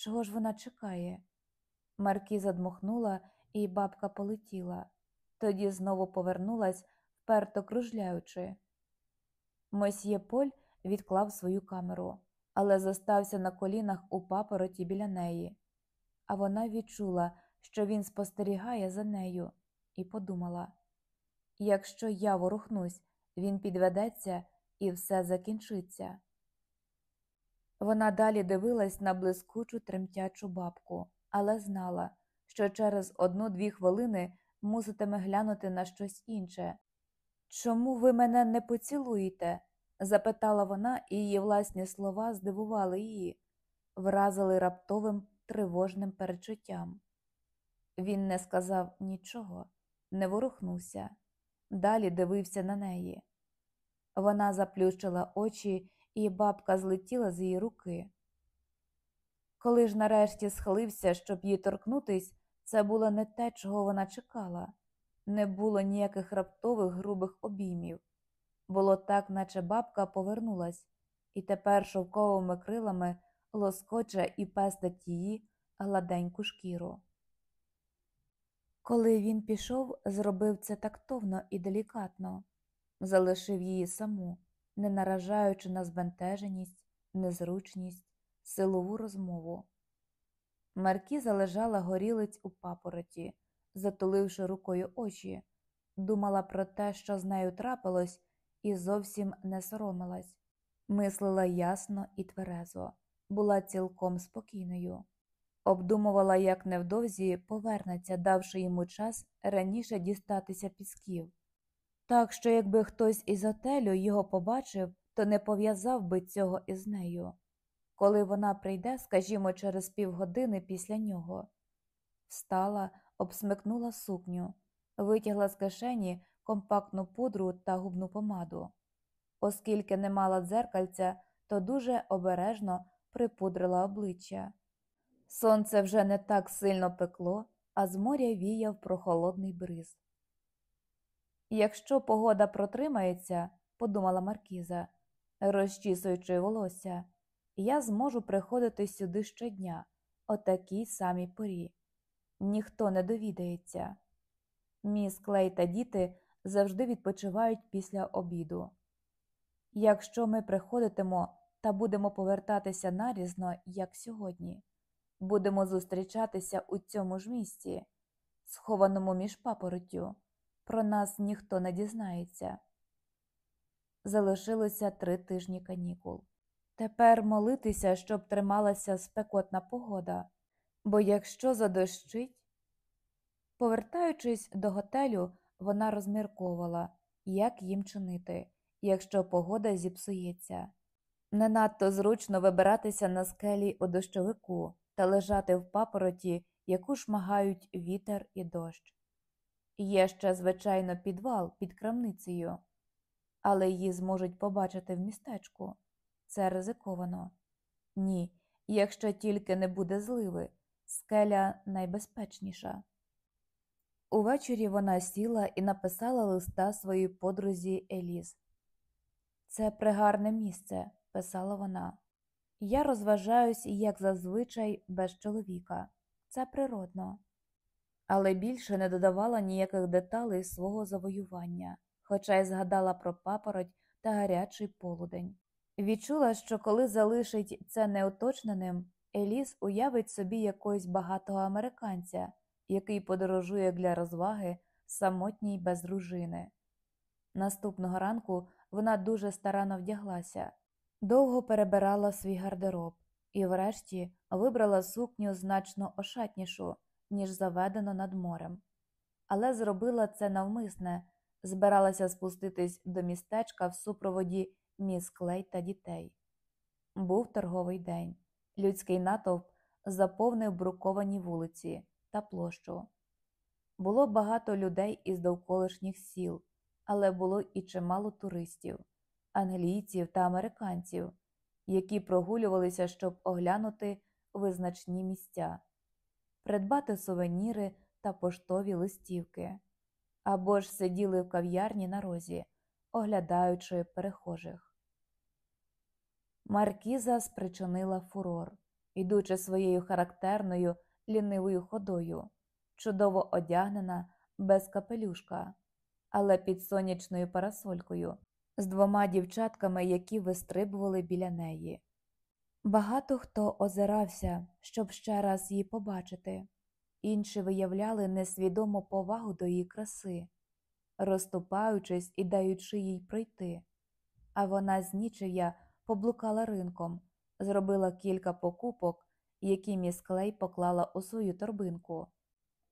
Чого ж вона чекає? Маркіза дмухнула, і бабка полетіла. Тоді знову повернулась, вперто кружляючи. Мосьє Поль відклав свою камеру, але зостався на колінах у папороті біля неї. А вона відчула, що він спостерігає за нею, і подумала якщо я ворухнусь, він підведеться і все закінчиться. Вона далі дивилась на блискучу тремтячу бабку, але знала, що через одну-дві хвилини муситиме глянути на щось інше. Чому ви мене не поцілуєте? запитала вона, і її власні слова здивували її, вразили раптовим тривожним перечуттям. Він не сказав нічого, не ворухнувся, далі дивився на неї. Вона заплющила очі, і бабка злетіла з її руки. Коли ж нарешті схилився, щоб її торкнутись, це було не те, чого вона чекала, не було ніяких раптових грубих обіймів. Було так, наче бабка повернулась, і тепер шовковими крилами лоскоче і пестить її гладеньку шкіру. Коли він пішов, зробив це тактовно і делікатно, залишив її саму, не наражаючи на збентеженість, незручність, силову розмову. Маркіза лежала горілиць у папороті, затуливши рукою очі, думала про те, що з нею трапилось, і зовсім не соромилась, мислила ясно і тверезо, була цілком спокійною, обдумувала, як невдовзі повернеться, давши йому час раніше дістатися пісків. Так що, якби хтось із отелю його побачив, то не пов'язав би цього із нею. Коли вона прийде, скажімо, через півгодини після нього, встала, обсмикнула сукню, витягла з кишені компактну пудру та губну помаду. Оскільки не мала дзеркальця, то дуже обережно припудрила обличчя. Сонце вже не так сильно пекло, а з моря віяв прохолодний бриз. Якщо погода протримається, подумала Маркіза, розчісуючи волосся, я зможу приходити сюди щодня, о такій самій порі. Ніхто не довідається. Міс Клей та діти завжди відпочивають після обіду. Якщо ми приходитимо та будемо повертатися нарізно, як сьогодні, будемо зустрічатися у цьому ж місці, схованому між папороттю, про нас ніхто не дізнається. Залишилося три тижні канікул. Тепер молитися, щоб трималася спекотна погода, бо якщо задощить. Повертаючись до готелю, вона розмірковувала, як їм чинити, якщо погода зіпсується. Не надто зручно вибиратися на скелі у дощовику та лежати в папороті, яку шмагають вітер і дощ. Є ще, звичайно, підвал під крамницею, але її зможуть побачити в містечку. Це ризиковано. Ні, якщо тільки не буде зливи, скеля найбезпечніша. Увечері вона сіла і написала листа своїй подрузі Еліз. Це пригарне місце, писала вона. Я розважаюсь, як зазвичай, без чоловіка. Це природно. Але більше не додавала ніяких деталей свого завоювання, хоча й згадала про папороть та гарячий полудень. Відчула, що коли залишить це неуточненим, Еліс уявить собі якогось багатого американця, який подорожує для розваги самотній без дружини. Наступного ранку вона дуже старанно вдяглася, довго перебирала свій гардероб і, врешті, вибрала сукню значно ошатнішу, ніж заведено над морем. Але зробила це навмисне, збиралася спуститись до містечка в супроводі міс Клей та дітей. Був торговий день. Людський натовп заповнив бруковані вулиці та площу. Було багато людей із довколишніх сіл, але було і чимало туристів, англійців та американців, які прогулювалися, щоб оглянути визначні місця, придбати сувеніри та поштові листівки, або ж сиділи в кав'ярні на розі, оглядаючи перехожих. Маркіза спричинила фурор. йдучи своєю характерною лінивою ходою, чудово одягнена, без капелюшка, але під сонячною парасолькою, з двома дівчатками, які вистрибували біля неї. Багато хто озирався, щоб ще раз її побачити, інші виявляли несвідому повагу до її краси, розступаючись і даючи їй пройти. А вона з нічия поблукала ринком, зробила кілька покупок, які міс Клей поклала у свою торбинку.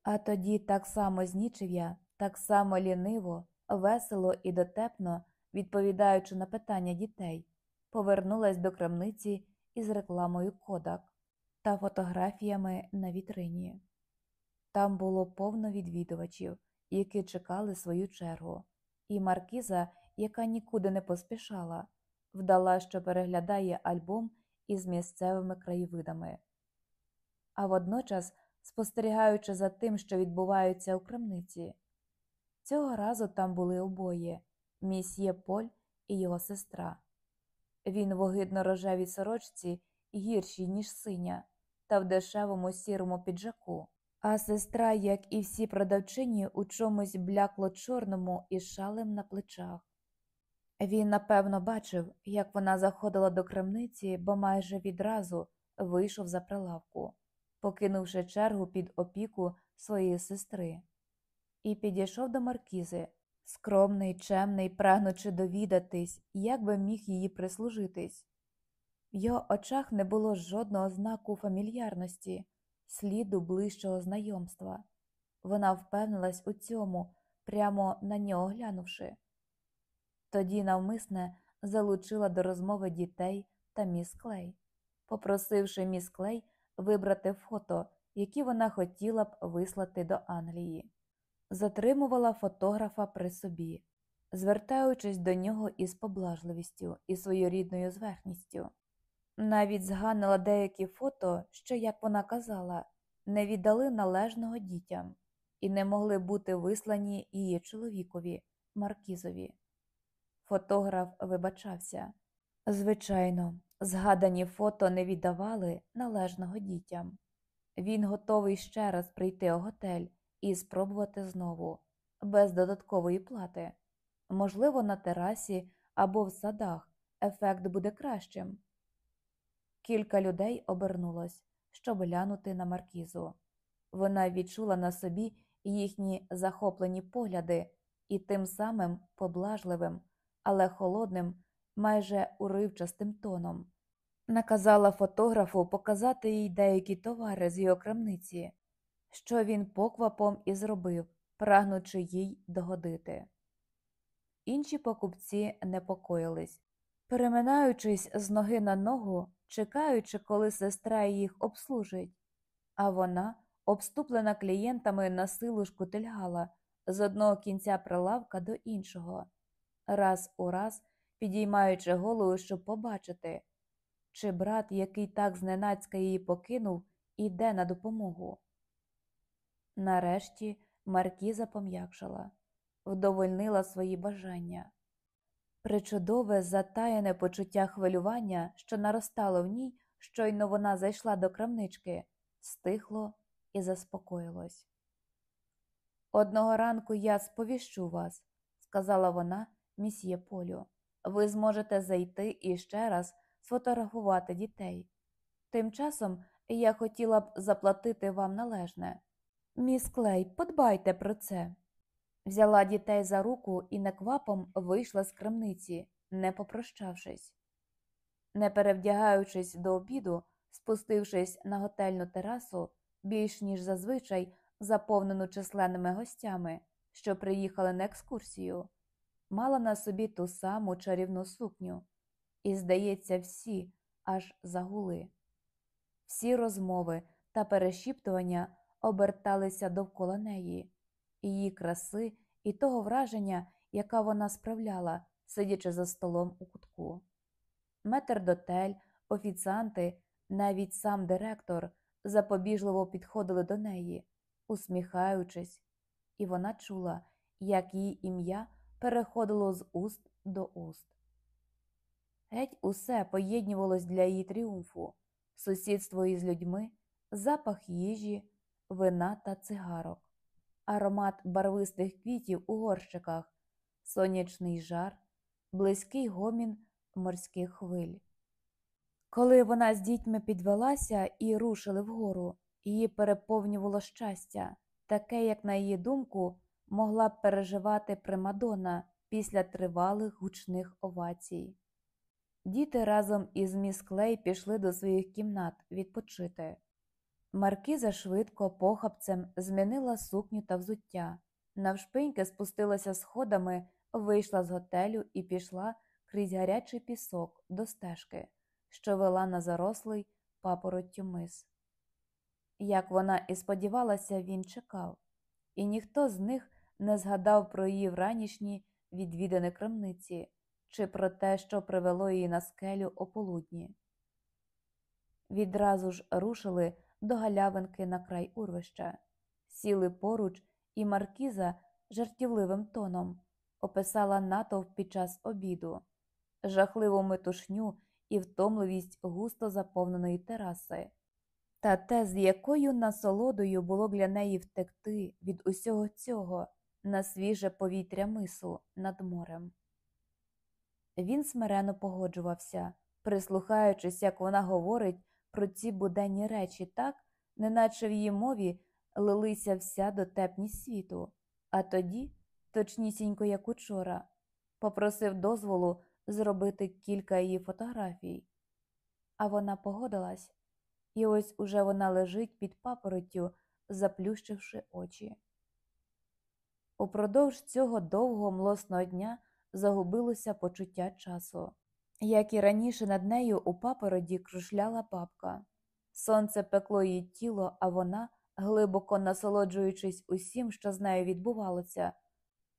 А тоді так само знічив'я, так само ліниво, весело і дотепно, відповідаючи на питання дітей, повернулась до крамниці із рекламою Кодак та фотографіями на вітрині. Там було повно відвідувачів, які чекали свою чергу, і маркіза, яка нікуди не поспішала, вдала, що переглядає альбом із місцевими краєвидами. А водночас спостерігаючи за тим, що відбувається у крамниці. Цього разу там були обоє місьє Поль і його сестра. Він в огидно рожевій сорочці гіршій, ніж синя, та в дешевому сірому піджаку, а сестра, як і всі продавчині, у чомусь блякло чорному і шалем на плечах. Він, напевно, бачив, як вона заходила до крамниці, бо майже відразу вийшов за прилавку покинувши чергу під опіку своєї сестри, і підійшов до маркізи, скромний, чемний, прагнучи довідатись, як би міг її прислужитись. В його очах не було жодного знаку фамільярності, сліду ближчого знайомства. Вона впевнилась у цьому, прямо на нього глянувши. Тоді навмисне залучила до розмови дітей та міс Клей, попросивши міс Клей вибрати фото, які вона хотіла б вислати до Англії, затримувала фотографа при собі, звертаючись до нього із поблажливістю і своєрідною зверхністю. Навіть зганила деякі фото, що, як вона казала, не віддали належного дітям і не могли бути вислані її чоловікові, Маркізові. Фотограф вибачався. Звичайно, Згадані фото не віддавали належного дітям. Він готовий ще раз прийти у готель і спробувати знову, без додаткової плати. Можливо, на терасі або в садах ефект буде кращим. Кілька людей обернулось, щоб глянути на маркізу. Вона відчула на собі їхні захоплені погляди і тим самим поблажливим, але холодним майже уривчастим тоном. Наказала фотографу показати їй деякі товари з його крамниці, що він поквапом і зробив, прагнучи їй догодити. Інші покупці непокоїлись, переминаючись з ноги на ногу, чекаючи, коли сестра їх обслужить, а вона, обступлена клієнтами на силу шкутильгала з одного кінця прилавка до іншого, раз у раз підіймаючи голову, щоб побачити, чи брат, який так зненацька її покинув, іде на допомогу. Нарешті Маркіза пом'якшала, вдовольнила свої бажання. Причудове затаєне почуття хвилювання, що наростало в ній, щойно вона зайшла до крамнички, стихло і заспокоїлось. Одного ранку я сповіщу вас, сказала вона місьє Полю ви зможете зайти і ще раз сфотографувати дітей. Тим часом я хотіла б заплатити вам належне. Міс Клей, подбайте про це. Взяла дітей за руку і неквапом вийшла з крамниці, не попрощавшись. Не перевдягаючись до обіду, спустившись на готельну терасу, більш ніж зазвичай заповнену численними гостями, що приїхали на екскурсію, мала на собі ту саму чарівну сукню, і, здається, всі аж загули. Всі розмови та перешіптування оберталися довкола неї, її краси і того враження, яка вона справляла, сидячи за столом у кутку. Метрдотель, офіціанти, навіть сам директор запобіжливо підходили до неї, усміхаючись, і вона чула, як її ім'я переходило з уст до уст. Геть усе поєднювалось для її тріумфу, сусідство із людьми, запах їжі, вина та цигарок, аромат барвистих квітів у горщиках, сонячний жар, близький гомін морських хвиль. Коли вона з дітьми підвелася і рушили вгору, її переповнювало щастя, таке, як на її думку, могла б переживати Примадонна після тривалих гучних овацій. Діти разом із міс Клей пішли до своїх кімнат відпочити. Маркіза швидко похапцем змінила сукню та взуття, навшпиньки спустилася сходами, вийшла з готелю і пішла крізь гарячий пісок до стежки, що вела на зарослий папороттю мис. Як вона і сподівалася, він чекав, і ніхто з них не згадав про її вранішні відвідини крамниці чи про те, що привело її на скелю ополудні. Відразу ж рушили до галявинки на край урвища, сіли поруч, і маркіза жартівливим тоном описала натовп під час обіду, жахливу метушню і втомливість густо заповненої тераси, та те, з якою насолодою було для неї втекти від усього цього на свіже повітря мису над морем. Він смирено погоджувався, прислухаючись, як вона говорить про ці буденні речі так, неначе в її мові лилися вся дотепність світу, а тоді, точнісінько як учора, попросив дозволу зробити кілька її фотографій. А вона погодилась, і ось уже вона лежить під папороттю, заплющивши очі. Упродовж цього довгого млосного дня загубилося почуття часу. Як і раніше над нею у папороді крушляла бабка. Сонце пекло її тіло, а вона, глибоко насолоджуючись усім, що з нею відбувалося,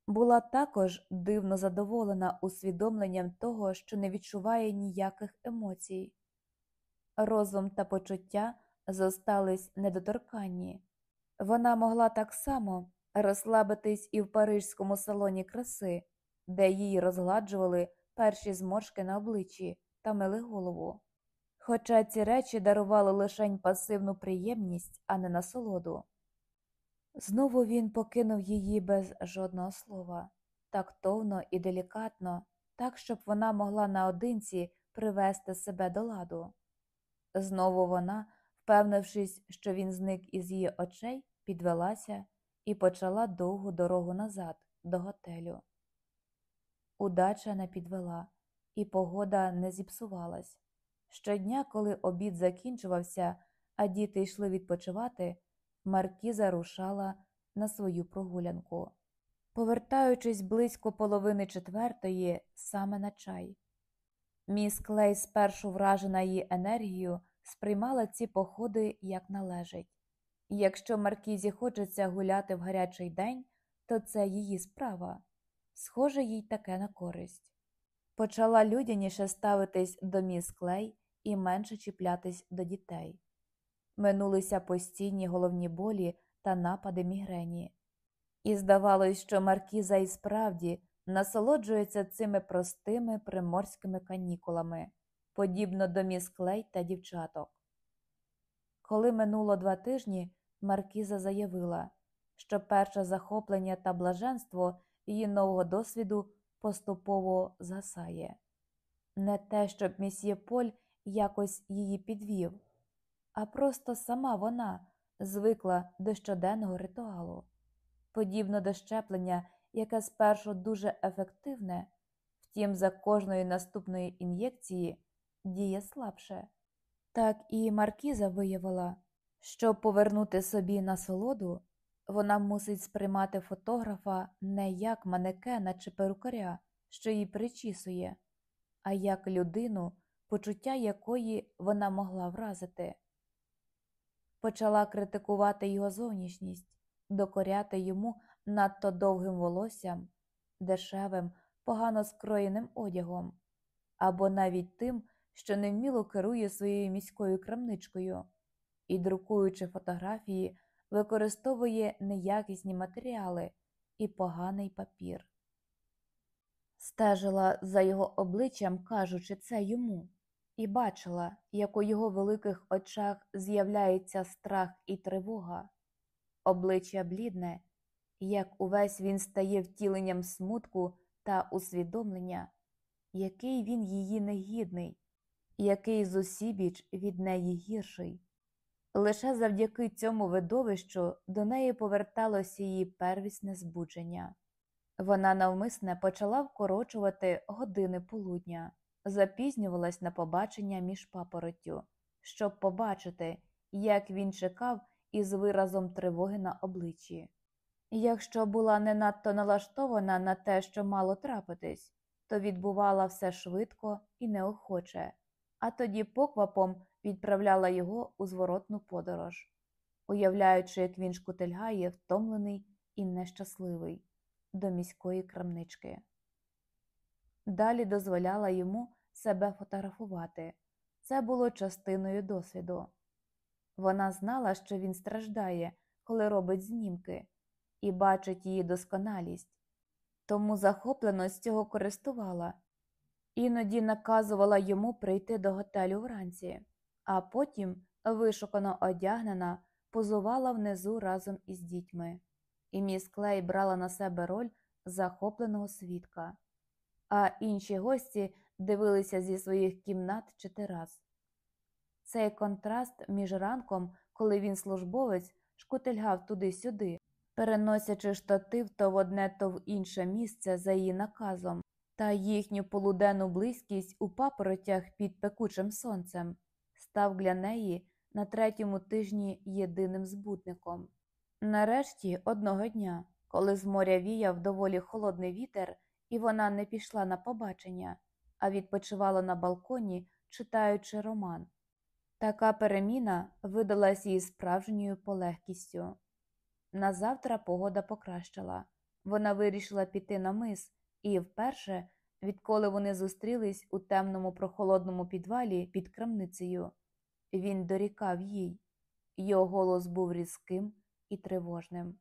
була також дивно задоволена усвідомленням того, що не відчуває ніяких емоцій. Розум та почуття зостались недоторканні. Вона могла так само розслабитись і в парижському салоні краси, де її розгладжували перші зморшки на обличчі та мили голову. Хоча ці речі дарували лишень пасивну приємність, а не насолоду. Знову він покинув її без жодного слова, тактовно і делікатно, так, щоб вона могла наодинці привести себе до ладу. Знову вона, впевнившись, що він зник із її очей, підвелася і почала довгу дорогу назад, до готелю. Удача не підвела, і погода не зіпсувалась. Щодня, коли обід закінчувався, а діти йшли відпочивати, Маркіза рушала на свою прогулянку, повертаючись близько половини четвертої саме на чай. Міс Клей, спершу вражена її енергією, сприймала ці походи як належить. Якщо Маркізі хочеться гуляти в гарячий день, то це її справа. Схоже, їй таке на користь. Почала людяніше ставитись до міс Клей і менше чіплятись до дітей. Минулися постійні головні болі та напади мігрені. І здавалось, що Маркіза і справді насолоджується цими простими приморськими канікулами, подібно до міс Клей та дівчаток. Коли минуло два тижні, Маркіза заявила, що перше захоплення та блаженство її нового досвіду поступово згасає. Не те, щоб місьє Поль якось її підвів, а просто сама вона звикла до щоденного ритуалу, подібно до щеплення, яке спершу дуже ефективне, втім, за кожної наступної ін'єкції діє слабше. Так і Маркіза виявила, щоб повернути собі насолоду, вона мусить сприймати фотографа не як манекена чи перукаря, що її причісує, а як людину, почуття якої вона могла вразити. Почала критикувати його зовнішність, докоряти йому надто довгим волоссям, дешевим, погано скроєним одягом, або навіть тим, що невміло керує своєю міською крамничкою і, друкуючи фотографії, використовує неякісні матеріали і поганий папір. Стежила за його обличчям, кажучи це йому, і бачила, як у його великих очах з'являється страх і тривога, обличчя блідне, як увесь він стає втіленням смутку та усвідомлення, який він її негідний, який зусібіч від неї гірший. Лише завдяки цьому видовищу до неї поверталося її первісне збудження. Вона навмисне почала вкорочувати години полудня, запізнювалась на побачення між папороттю, щоб побачити, як він чекав із виразом тривоги на обличчі. Якщо була не надто налаштована на те, що мало трапитись, то відбувала все швидко і неохоче, а тоді поквапом відправляла його у зворотну подорож, уявляючи, як він шкутильгає, втомлений і нещасливий до міської крамнички. Далі дозволяла йому себе фотографувати. Це було частиною досвіду. Вона знала, що він страждає, коли робить знімки, і бачить її досконалість, тому захоплено з цього користувала, іноді наказувала йому прийти до готелю вранці, а потім, вишукано одягнена, позувала внизу разом із дітьми. І міс Клей брала на себе роль захопленого свідка, а інші гості дивилися зі своїх кімнат чи терас. Цей контраст між ранком, коли він службовець, шкутильгав туди-сюди, переносячи штатив то в одне, то в інше місце за її наказом, та їхню полуденну близькість у папоротях під пекучим сонцем, став для неї на третьому тижні єдиним збутником. Нарешті, одного дня, коли з моря віяв доволі холодний вітер, і вона не пішла на побачення, а відпочивала на балконі, читаючи роман. Така переміна видалась їй справжньою полегкістю. Назавтра погода покращила. Вона вирішила піти на мис, і вперше, відколи вони зустрілись у темному прохолодному підвалі під крамницею, він дорікав їй. Його голос був різким і тривожним.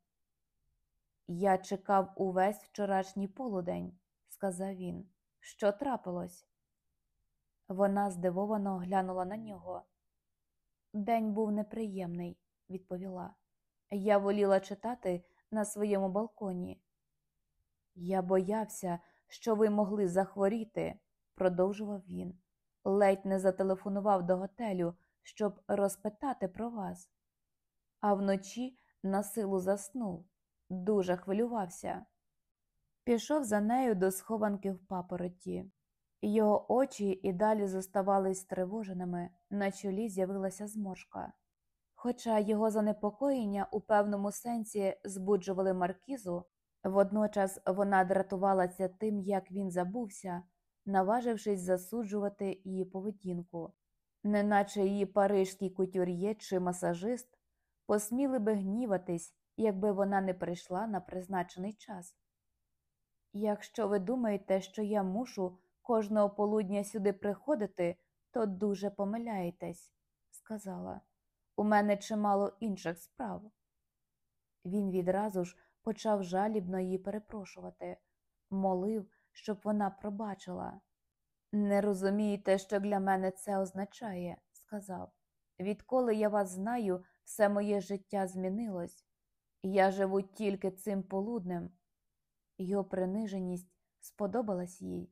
Я чекав увесь вчорашній полудень, сказав він. Що трапилось? Вона здивовано глянула на нього. День був неприємний, відповіла. Я воліла читати на своєму балконі. Я боявся, що ви могли захворіти, продовжував він. Ледь не зателефонував до готелю, щоб розпитати про вас. А вночі на силу заснув, дуже хвилювався. Пішов за нею до схованки в папороті. Його очі і далі зоставались стривоженими, на чолі з'явилася зморшка. Хоча його занепокоєння у певному сенсі збуджували маркізу, водночас вона дратувалася тим, як він забувся, наважившись засуджувати її поведінку, неначе її парижський кутюр'є чи масажист посміли би гніватись, якби вона не прийшла на призначений час. Якщо ви думаєте, що я мушу кожного полудня сюди приходити, то дуже помиляєтесь, сказала. У мене чимало інших справ. Він відразу ж почав жалібно її перепрошувати, молив, щоб вона пробачила. Не розумієте, що для мене це означає, сказав. Відколи я вас знаю, все моє життя змінилось. Я живу тільки цим полуднем. Його приниженість сподобалась їй.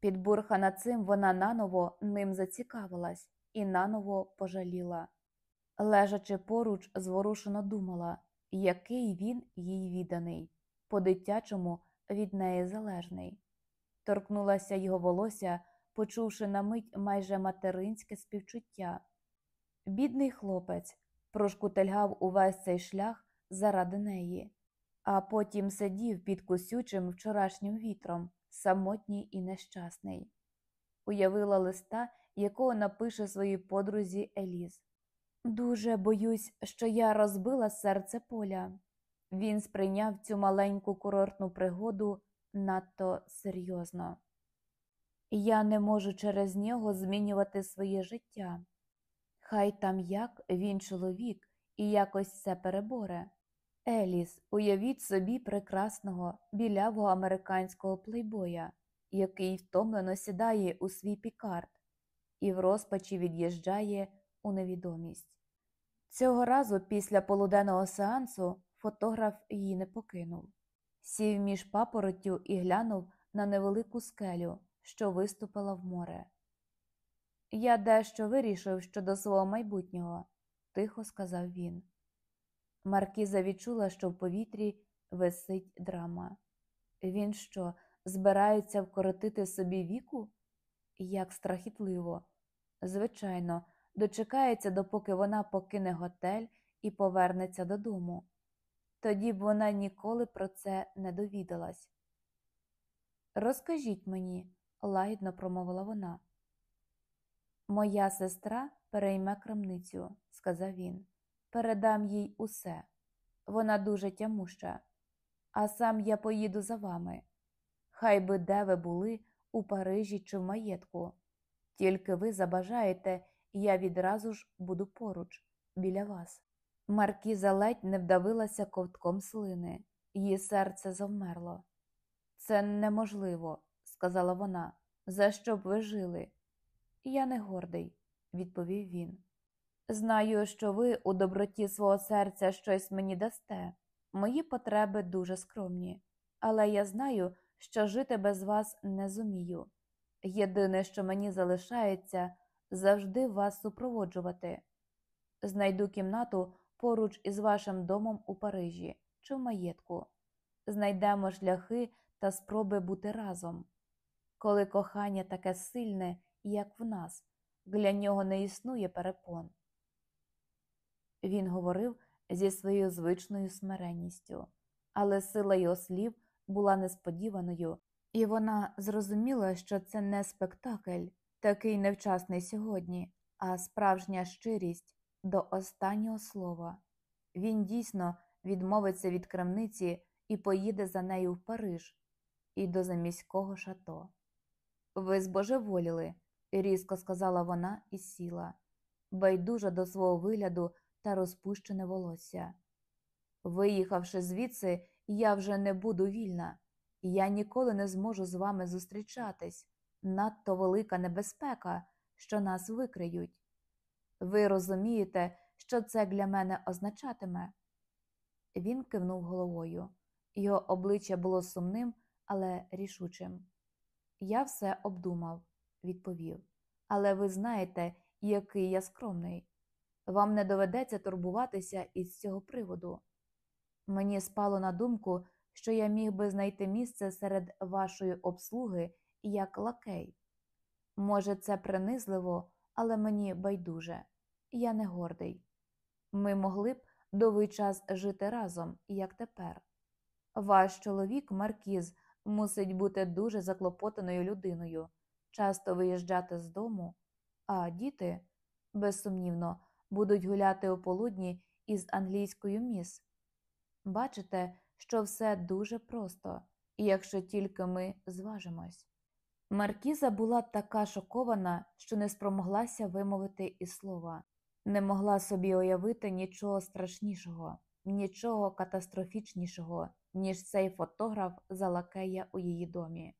Підбурхана цим вона наново ним зацікавилась і наново пожаліла. Лежачи поруч, зворушено думала, який він їй відданий, по дитячому від неї залежний. Торкнулася його волосся, почувши на мить майже материнське співчуття. Бідний хлопець прошкутельгав увесь цей шлях заради неї, а потім сидів під кусючим вчорашнім вітром, самотній і нещасний. Уявила листа, якого напише своїй подрузі Еліз. Дуже боюсь, що я розбила серце поля. Він сприйняв цю маленьку курортну пригоду надто серйозно. Я не можу через нього змінювати своє життя. Хай там як він чоловік і якось це переборе. Еліс, уявіть собі прекрасного білявого американського плейбоя, який втомлено сідає у свій пікард. і в розпачі від'їжджає у невідомість. Цього разу після полуденного сеансу фотограф її не покинув. Сів між папороттю і глянув на невелику скелю, що виступила в море. Я дещо вирішив щодо свого майбутнього, тихо сказав він. Маркіза відчула, що в повітрі висить драма. Він що, збирається вкоротити собі віку? Як страхітливо. Звичайно, дочекається, допоки вона покине готель і повернеться додому. Тоді б вона ніколи про це не довідалась. Розкажіть мені, лагідно промовила вона. Моя сестра перейме крамницю, сказав він. Передам їй усе. Вона дуже тямуща, а сам я поїду за вами. Хай би де ви були, у Парижі чи в маєтку. Тільки ви забажаєте, я відразу ж буду поруч, біля вас. Маркіза ледь не вдавилася ковтком слини, її серце завмерло. Це неможливо, сказала вона. За що б ви жили? Я не гордий, відповів він. Знаю, що ви у доброті свого серця щось мені дасте. Мої потреби дуже скромні, але я знаю, що жити без вас не зумію. Єдине, що мені залишається, завжди вас супроводжувати. Знайду кімнату поруч із вашим домом у Парижі чи в маєтку. Знайдемо шляхи та спроби бути разом. Коли кохання таке сильне, як в нас, для нього не існує перепон. Він говорив зі своєю звичною смиренністю, але сила його слів була несподіваною, і вона зрозуміла, що це не спектакль, такий невчасний сьогодні, а справжня щирість до останнього слова. Він дійсно відмовиться від крамниці і поїде за нею в Париж і до заміського шато. Ви збожеволіли, різко сказала вона і сіла, байдужа до свого вигляду та розпущене волосся. Виїхавши звідси, я вже не буду вільна, я ніколи не зможу з вами зустрічатись. Надто велика небезпека, що нас викриють. Ви розумієте, що це для мене означатиме? Він кивнув головою. Його обличчя було сумним, але рішучим. Я все обдумав, відповів. Але ви знаєте, який я скромний. Вам не доведеться турбуватися із цього приводу. Мені спало на думку, що я міг би знайти місце серед вашої обслуги як лакей. Може, це принизливо, але мені байдуже, я не гордий. Ми могли б довгий час жити разом, як тепер. Ваш чоловік, Маркіз, мусить бути дуже заклопотаною людиною, часто виїжджати з дому, а діти, безсумнівно, будуть гуляти у полудні із англійською міс. Бачите, що все дуже просто, якщо тільки ми зважимось. Маркіза була така шокована, що не спромоглася вимовити і слова, не могла собі уявити нічого страшнішого, нічого катастрофічнішого, ніж цей фотограф Залакея у її домі.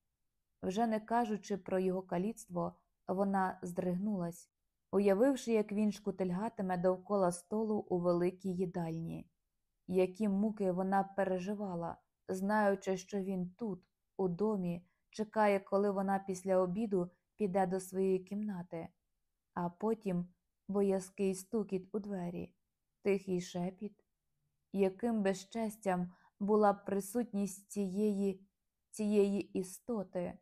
Вже не кажучи про його каліцтво, вона здригнулась, уявивши, як він шкутильгатиме довкола столу у великій їдальні, які муки вона переживала, знаючи, що він тут, у домі, чекає, коли вона після обіду піде до своєї кімнати, а потім боязкий стукіт у двері, тихий шепіт, яким безчестям була б присутність цієї, цієї істоти,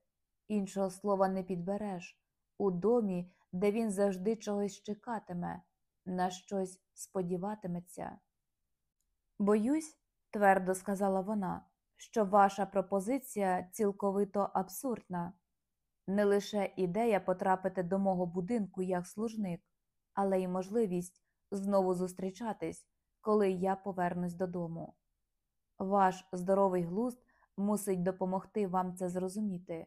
іншого слова не підбереш, у домі, де він завжди чогось чекатиме, на щось сподіватиметься. Боюсь, твердо сказала вона, що ваша пропозиція цілковито абсурдна. Не лише ідея потрапити до мого будинку як служник, але й можливість знову зустрічатись, коли я повернусь додому. Ваш здоровий глузд мусить допомогти вам це зрозуміти.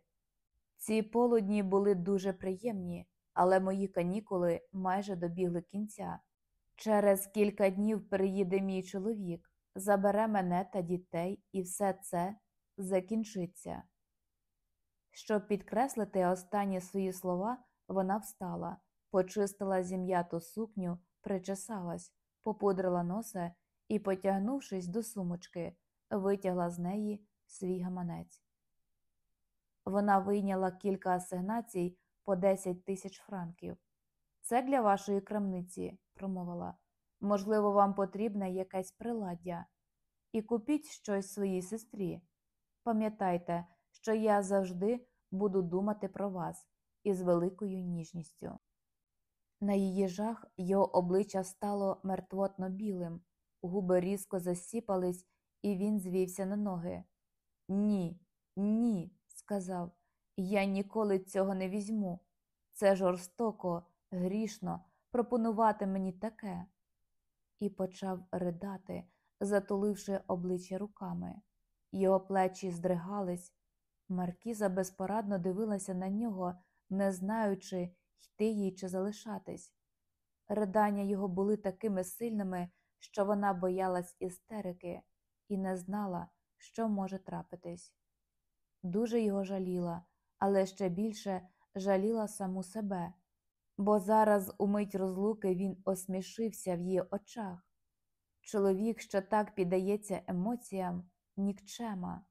Ці полудні були дуже приємні, але мої канікули майже добігли кінця. Через кілька днів приїде мій чоловік, забере мене та дітей, і все це закінчиться. Щоб підкреслити останні свої слова, Вона встала, почистила зім'яту сукню, причесалась, попудрила носа і, потягнувшись до сумочки, витягла з неї свій гаманець. Вона вийняла кілька асигнацій по 10 тисяч франків. Це для вашої крамниці, промовила. Можливо, вам потрібне якесь приладдя. І купіть щось своїй сестрі. Пам'ятайте, що я завжди буду думати про вас із великою ніжністю. На її жах його обличчя стало мертвотно білим, губи різко засіпались, і він звівся на ноги. Ні, ні, сказав, я ніколи цього не візьму. Це жорстоко, грішно пропонувати мені таке. І почав ридати, затуливши обличчя руками. Його плечі здригались. Маркіза безпорадно дивилася на нього, не знаючи, йти їй чи залишатись. Ридання його були такими сильними, що вона боялась істерики і не знала, що може трапитись. Дуже його жаліла, але ще більше жаліла саму себе, бо зараз у мить розлуки він осмішився в її очах. Чоловік, що так піддається емоціям, нікчема.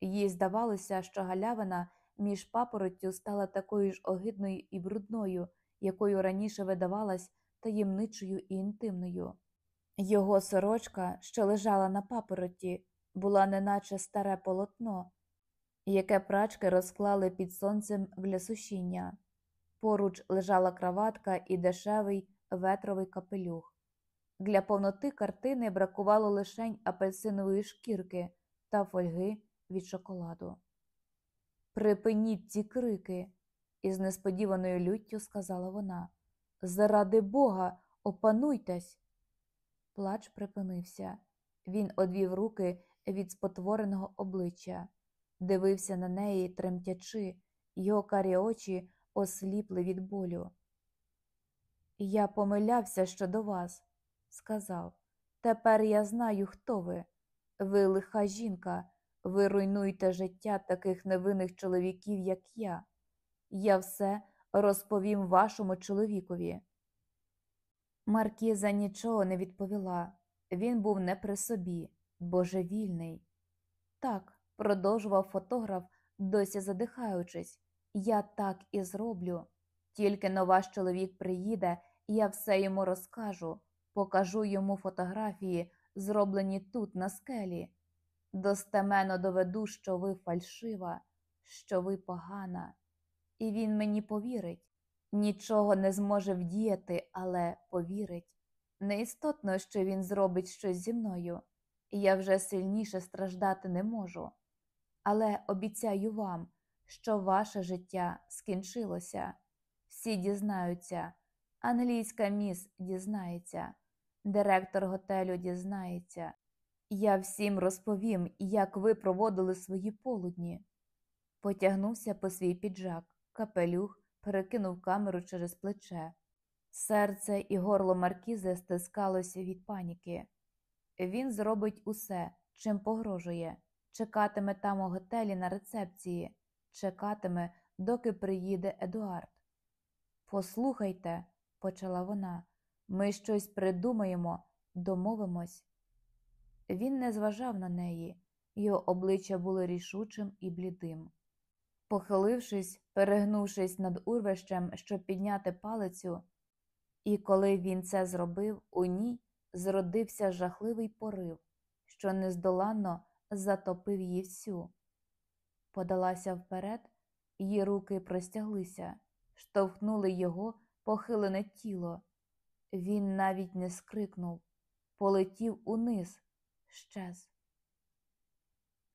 Їй здавалося, що галявина між папороттю стала такою ж огидною і брудною, якою раніше видавалась таємничою і інтимною. Його сорочка, що лежала на папоротті, була неначе старе полотно, яке прачки розклали під сонцем для сушіння. Поруч лежала краватка і дешевий ветровий капелюх. Для повноти картини бракувало лишень апельсинової шкірки та фольги від шоколаду. Припиніть ці крики, із несподіваною люттю сказала вона. Заради Бога, опануйтесь. Плач припинився. Він одвів руки від спотвореного обличчя, дивився на неї, тремтячи, його карі очі осліпли від болю. Я помилявся щодо вас, сказав. Тепер я знаю, хто ви. Ви лиха жінка, ви руйнуєте життя таких невинних чоловіків, як я. Я все розповім вашому чоловікові. Маркіза нічого не відповіла. Він був не при собі, божевільний. Так, продовжував фотограф, досі задихаючись, я так і зроблю. Тільки но ваш чоловік приїде, я все йому розкажу, покажу йому фотографії, зроблені тут, на скелі. Достеменно доведу, що ви фальшива, що ви погана, і він мені повірить. Нічого не зможе вдіяти, але повірить. Неістотно, що він зробить щось зі мною, я вже сильніше страждати не можу. Але обіцяю вам, що ваше життя скінчилося. Всі дізнаються, англійська міс дізнається, директор готелю дізнається. Я всім розповім, як ви проводили свої полудні. Потягнувся по свій піджак, капелюх, перекинув камеру через плече. Серце і горло маркізи стискалося від паніки. Він зробить усе, чим погрожує, чекатиме там у готелі на рецепції, чекатиме, доки приїде Едуард. Послухайте, почала вона, ми щось придумаємо, домовимось. Він не зважав на неї, його обличчя було рішучим і блідим. Похилившись, перегнувшись над урвищем, щоб підняти палицю, і коли він це зробив, у ній зродився жахливий порив, що нездоланно затопив її всю. Подалася вперед, її руки простяглися, штовхнули його похилене тіло. Він навіть не скрикнув, полетів униз, щез.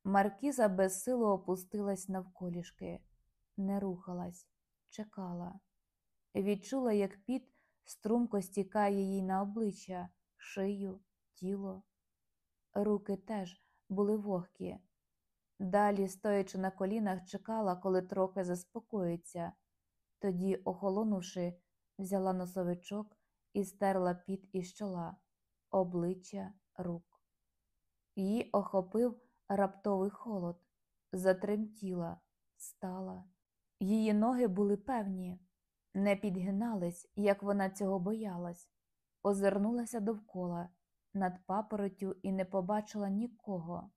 Маркіза безсило опустилась навколішки, не рухалась, чекала. Відчула, як піт струмко стікає їй на обличчя, шию, тіло. Руки теж були вогкі. Далі, стоячи на колінах, чекала, коли трохи заспокоїться. Тоді, охолонувши, взяла носовичок і стерла піт із чола, обличчя рук. Її охопив раптовий холод, затремтіла, стала. Її ноги були певні. не підгинались, як вона цього боялась, озирнулася довкола над папоротю і не побачила нікого.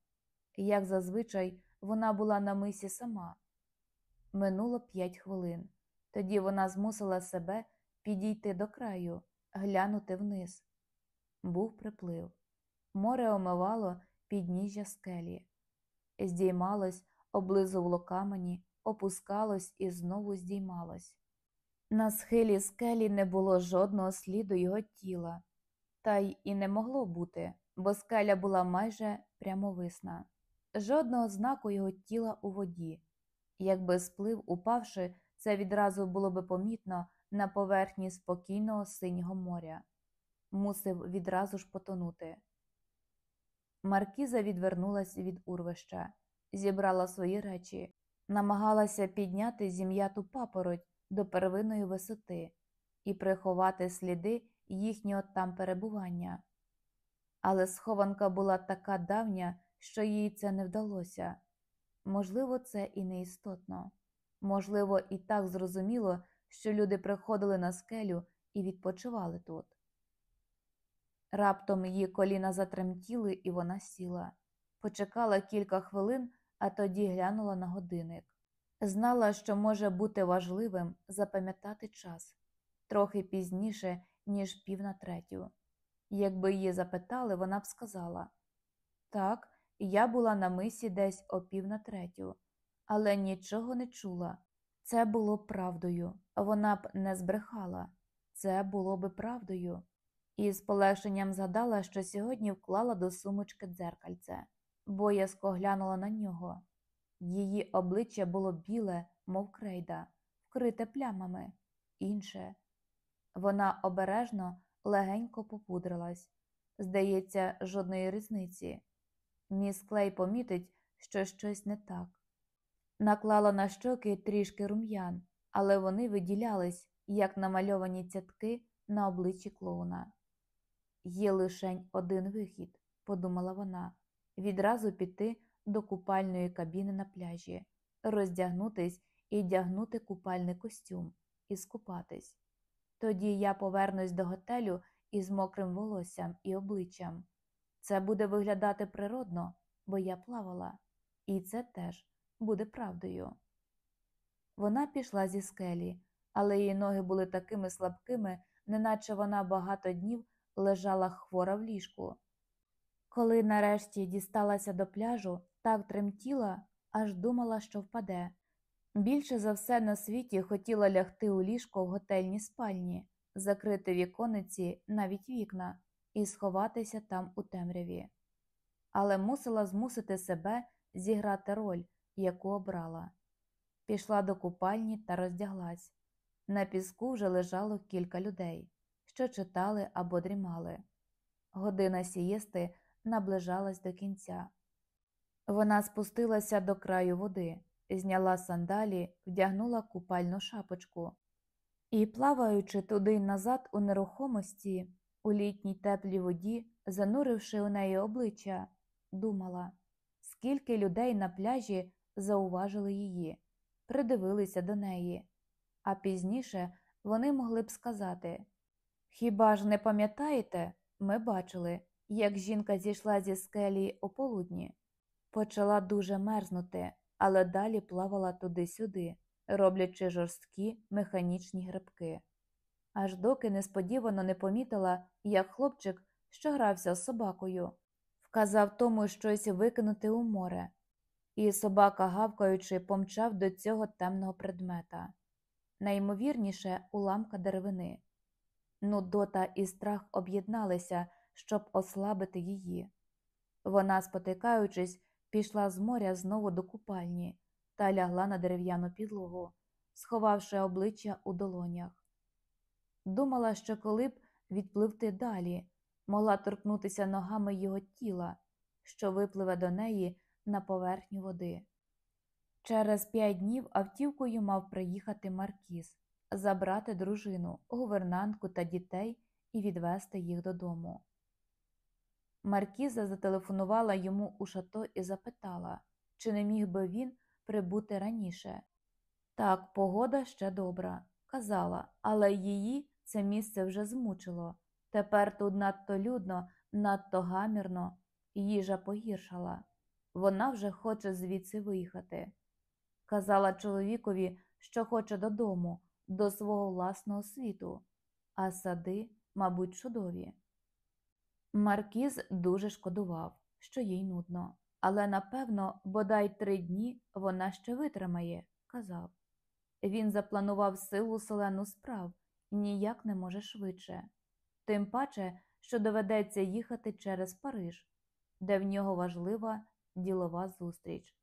Як зазвичай, вона була на мисі сама. Минуло п'ять хвилин. Тоді вона змусила себе підійти до краю, глянути вниз. Був приплив. Море омивало підніжжя скелі, здіймалось, облизувало камені, опускалось і знову здіймалось. На схилі скелі не було жодного сліду його тіла, та й і не могло бути, бо скеля була майже прямовисна, жодного знаку його тіла у воді. Якби сплив, упавши, це відразу було би помітно на поверхні спокійного синього моря. Мусив відразу ж потонути. Маркіза відвернулась від урвища, зібрала свої речі, намагалася підняти зім'яту папороть до первинної висоти і приховати сліди їхнього там перебування. Але схованка була така давня, що їй це не вдалося. Можливо, це і не істотно. Можливо, і так зрозуміло, що люди приходили на скелю і відпочивали тут. Раптом її коліна затремтіли, і вона сіла, почекала кілька хвилин, а тоді глянула на годинник. Знала, що може бути важливим запам'ятати час трохи пізніше, ніж пів на третю. Якби її запитали, вона б сказала так, я була на мисі десь о пів на третю, але нічого не чула. Це було правдою, вона б не збрехала, це було би правдою. І з полегшенням згадала, що сьогодні вклала до сумочки дзеркальце, боязко глянула на нього. Її обличчя було біле, мов крейда, вкрите плямами, інше. Вона обережно, легенько попудрилась. Здається, жодної різниці. Міс Клей помітить, що щось не так. Наклала на щоки трішки рум'ян, але вони виділялись, як намальовані цятки на обличчі клоуна. Є лишень один вихід, подумала вона, відразу піти до купальної кабіни на пляжі, роздягнутись і вдягнути купальний костюм і скупатись. Тоді я повернусь до готелю із мокрим волоссям і обличчям. Це буде виглядати природно, бо я плавала, і це теж буде правдою. Вона пішла зі скелі, але її ноги були такими слабкими, неначе вона багато днів лежала хвора в ліжку. Коли нарешті дісталася до пляжу, так тремтіла, аж думала, що впаде. Більше за все на світі хотіла лягти у ліжко в готельній спальні, закрити вікониці, навіть вікна, і сховатися там у темряві. Але мусила змусити себе зіграти роль, яку обрала. Пішла до купальні та роздяглась. На піску вже лежало кілька людей, що читали або дрімали. Година сієсти наближалась до кінця. Вона спустилася до краю води, зняла сандалі, вдягнула купальну шапочку і, плаваючи туди й назад у нерухомості, у літній теплій воді, зануривши у неї обличчя, думала, скільки людей на пляжі зауважили її, придивилися до неї, а пізніше вони могли б сказати Хіба ж не пам'ятаєте, ми бачили, як жінка зійшла зі скелі полудні, почала дуже мерзнути, але далі плавала туди-сюди, роблячи жорсткі механічні грибки. Аж доки несподівано не помітила, як хлопчик, що грався з собакою, вказав тому щось викинути у море, і собака, гавкаючи, помчав до цього темного предмета, найімовірніше уламка деревини. Нудота і страх об'єдналися, щоб ослабити її. Вона, спотикаючись, пішла з моря знову до купальні та лягла на дерев'яну підлогу, сховавши обличчя у долонях. Думала, що коли б відпливти далі, могла торкнутися ногами його тіла, що випливе до неї на поверхню води. Через п'ять днів автівкою мав приїхати Маркіз, забрати дружину, гувернантку та дітей і відвезти їх додому. Маркіза зателефонувала йому у шато і запитала, чи не міг би він прибути раніше. Так, погода ще добра, казала, але її це місце вже змучило. Тепер тут надто людно, надто гамірно, їжа погіршала. Вона вже хоче звідси виїхати. Казала чоловікові, що хоче додому, до свого власного світу, а сади, мабуть, чудові. Маркіз дуже шкодував, що їй нудно, але напевно, бодай три дні вона ще витримає, казав. Він запланував силу селену справ ніяк не може швидше, тим паче, що доведеться їхати через Париж, де в нього важлива ділова зустріч.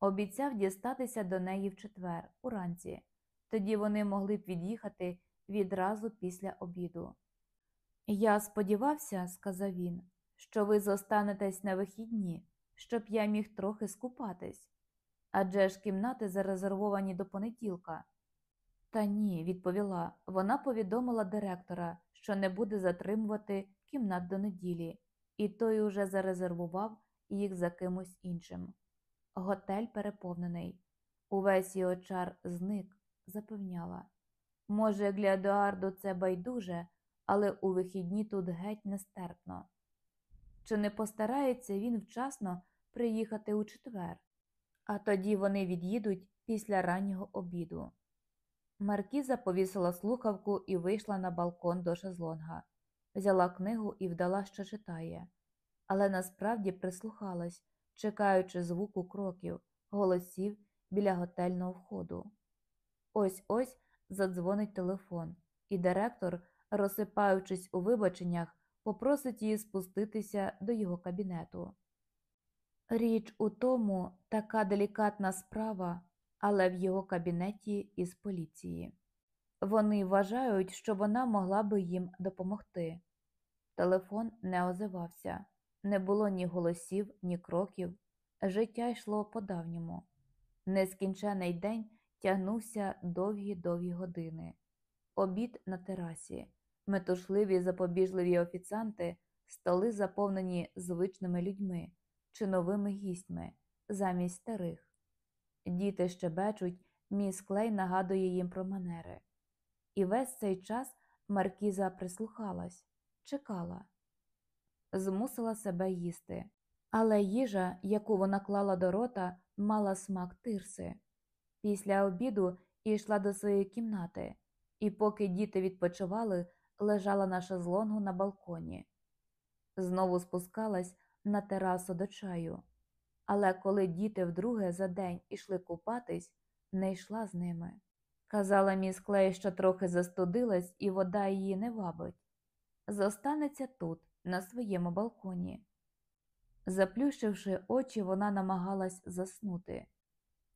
Обіцяв дістатися до неї в четвер, уранці, тоді вони могли б від'їхати відразу після обіду. Я сподівався, сказав він, що ви зостанетесь на вихідні, щоб я міг трохи скупатись. Адже ж кімнати зарезервовані до понеділка. Та ні, відповіла, вона повідомила директора, що не буде затримувати кімнат до неділі, і той уже зарезервував їх за кимось іншим. Готель переповнений. Увесь його чар зник, запевняла. Може, для Едуарду це байдуже, але у вихідні тут геть нестерпно. Чи не постарається він вчасно приїхати у четвер? А тоді вони від'їдуть після раннього обіду. Маркіза повісила слухавку і вийшла на балкон до шезлонга, взяла книгу і вдала, що читає, але насправді прислухалась, чекаючи звуку кроків, голосів біля готельного входу. Ось ось задзвонить телефон, і директор, розсипаючись у вибаченнях, попросить її спуститися до його кабінету. Річ у тому така делікатна справа, але в його кабінеті із поліції. Вони вважають, що вона могла би їм допомогти. Телефон не озивався, не було ні голосів, ні кроків. Життя йшло по-давньому. Нескінчений день тягнувся довгі-довгі години. Обід на терасі, метушливі запобіжливі офіціанти, столи заповнені звичними людьми чи новими гістьми замість старих. Діти щебечуть, міс Клей нагадує їм про манери. І весь цей час Маркіза прислухалась, чекала, змусила себе їсти. Але їжа, яку вона клала до рота, мала смак тирси. Після обіду йшла до своєї кімнати, і поки діти відпочивали, лежала на шезлонгу на балконі. Знову спускалась на терасу до чаю. Але коли діти вдруге за день ішли купатись, не йшла з ними. Казала міс Клей, що трохи застудилась, і вода її не вабить. Зостанеться тут, на своєму балконі. Заплющивши очі, вона намагалась заснути.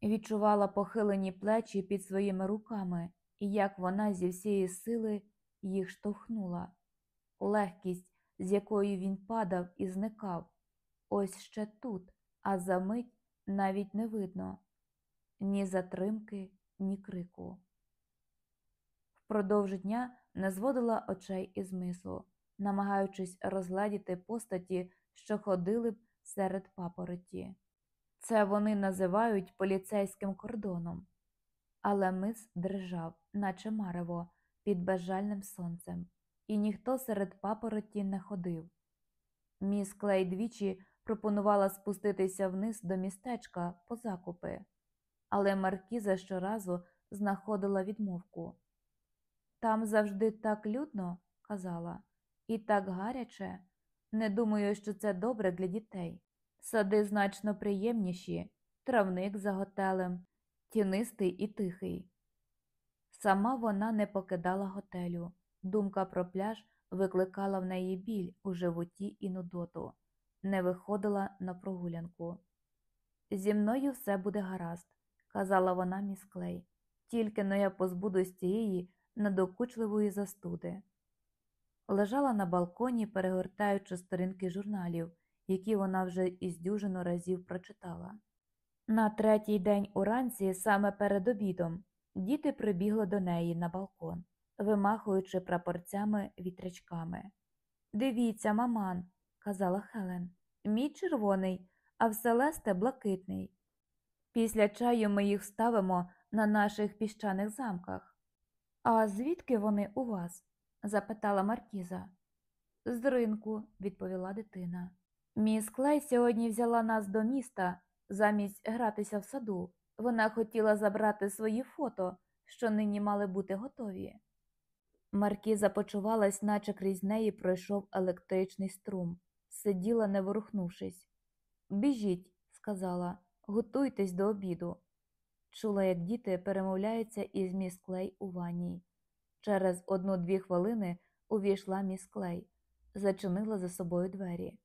Відчувала похилені плечі під своїми руками, і як вона зі всієї сили їх штовхнула. Легкість, з якою він падав і зникав, ось ще тут, а за мить навіть не видно ні затримки, ні крику. Впродовж дня не зводила очей із мису, намагаючись розгледіти постаті, що ходили б серед папороті. Це вони називають поліцейським кордоном. Але мис дрижав, наче марево, під безжальним сонцем, і ніхто серед папороті не ходив. Міс Клей двічі пропонувала спуститися вниз до містечка по закупи, але Маркіза щоразу знаходила відмовку. Там завжди так людно, казала, і так гаряче. Не думаю, що це добре для дітей. Сади значно приємніші, травник за готелем, тінистий і тихий. Сама вона не покидала готелю. Думка про пляж викликала в неї біль у животі і нудоту, не виходила на прогулянку. Зі мною все буде гаразд, казала вона міс Клей, тільки но я позбудусь цієї надокучливої застуди. Лежала на балконі, перегортаючи сторінки журналів, які вона вже із дюжину разів прочитала. На третій день уранці, саме перед обідом, діти прибігли до неї на балкон, вимахуючи прапорцями вітрячками. Дивіться, маман, казала Хелен, мій червоний, а в Селесте блакитний. Після чаю ми їх ставимо на наших піщаних замках. А звідки вони у вас? запитала Маркіза. З ринку, відповіла дитина. Міс Клей сьогодні взяла нас до міста замість гратися в саду. Вона хотіла забрати свої фото, що нині мали бути готові. Маркіза почувалась, наче крізь неї пройшов електричний струм, сиділа, не ворухнувшись. Біжіть, сказала, готуйтесь до обіду. Чула, як діти перемовляються із міс Клей у ванній. Через одну-дві хвилини увійшла міс Клей, зачинила за собою двері.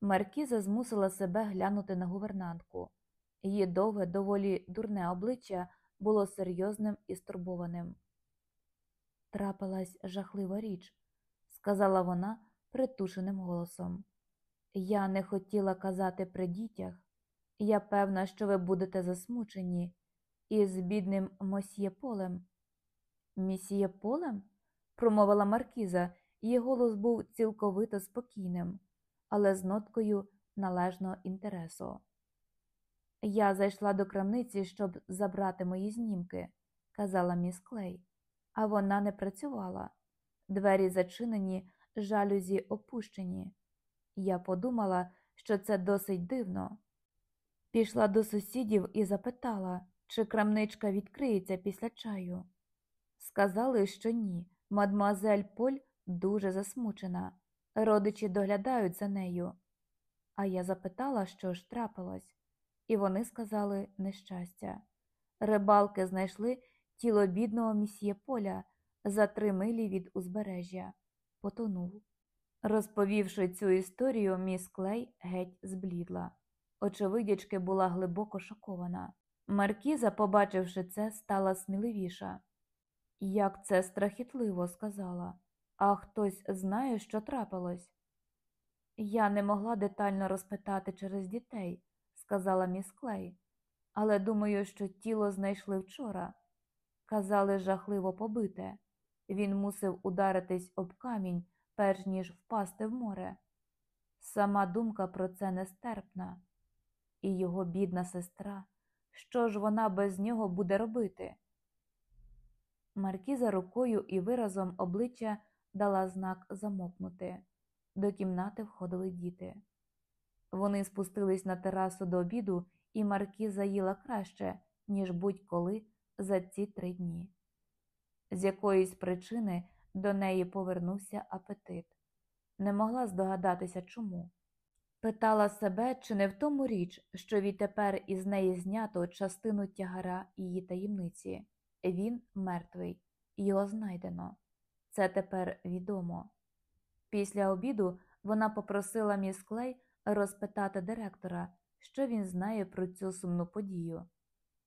Маркіза змусила себе глянути на гувернантку. Її довге, доволі дурне обличчя було серйозним і стурбованим. Трапилась жахлива річ, сказала вона притушеним голосом. Я не хотіла казати при дітях. Я певна, що ви будете засмучені із бідним мосьє полем. Місіє полем? промовила Маркіза, її голос був цілковито спокійним, але з ноткою належного інтересу. Я зайшла до крамниці, щоб забрати мої знімки, казала міс Клей, а вона не працювала. Двері зачинені, жалюзі опущені. Я подумала, що це досить дивно. Пішла до сусідів і запитала, чи крамничка відкриється після чаю. Сказали, що ні. Мадмуазель Поль дуже засмучена. Родичі доглядають за нею. А я запитала, що ж трапилось, і вони сказали нещастя. Рибалки знайшли тіло бідного мосьє Поля за три милі від узбережжя. Потонув. Розповівши цю історію, міс Клей геть зблідла. Очевидячки була глибоко шокована. Маркіза, побачивши це, стала сміливіша. Як це страхітливо, сказала, а хтось знає, що трапилось. Я не могла детально розпитати через дітей, сказала міс Клей, але думаю, що тіло знайшли вчора. Казали, жахливо побите. Він мусив ударитись об камінь, перш ніж впасти в море. Сама думка про це нестерпна. І його бідна сестра, що ж вона без нього буде робити? Маркіза рукою і виразом обличчя дала знак замовкнути. До кімнати входили діти. Вони спустились на терасу до обіду, і Маркіза їла краще, ніж будь-коли за ці три дні. З якоїсь причини до неї повернувся апетит. Не могла здогадатися чому. Питала себе, чи не в тому річ, що відтепер із неї знято частину тягара її таємниці. Він мертвий, його знайдено. Це тепер відомо. Після обіду вона попросила міс Клей розпитати директора, що він знає про цю сумну подію.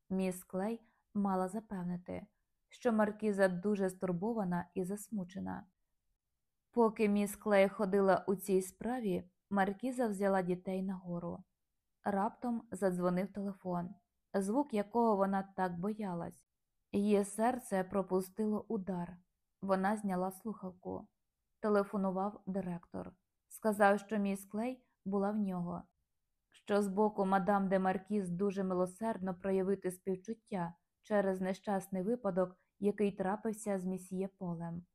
Міс Клей мала запевнити, що Маркіза дуже стурбована і засмучена. Поки міс Клей ходила у цій справі, Маркіза взяла дітей нагору. Раптом задзвонив телефон, звук якого вона так боялась. Її серце пропустило удар. Вона зняла слухавку. Телефонував директор. Сказав, що міс Клей була в нього, що з боку мадам де Маркіз дуже милосердно проявити співчуття через нещасний випадок, який трапився з місьє полем.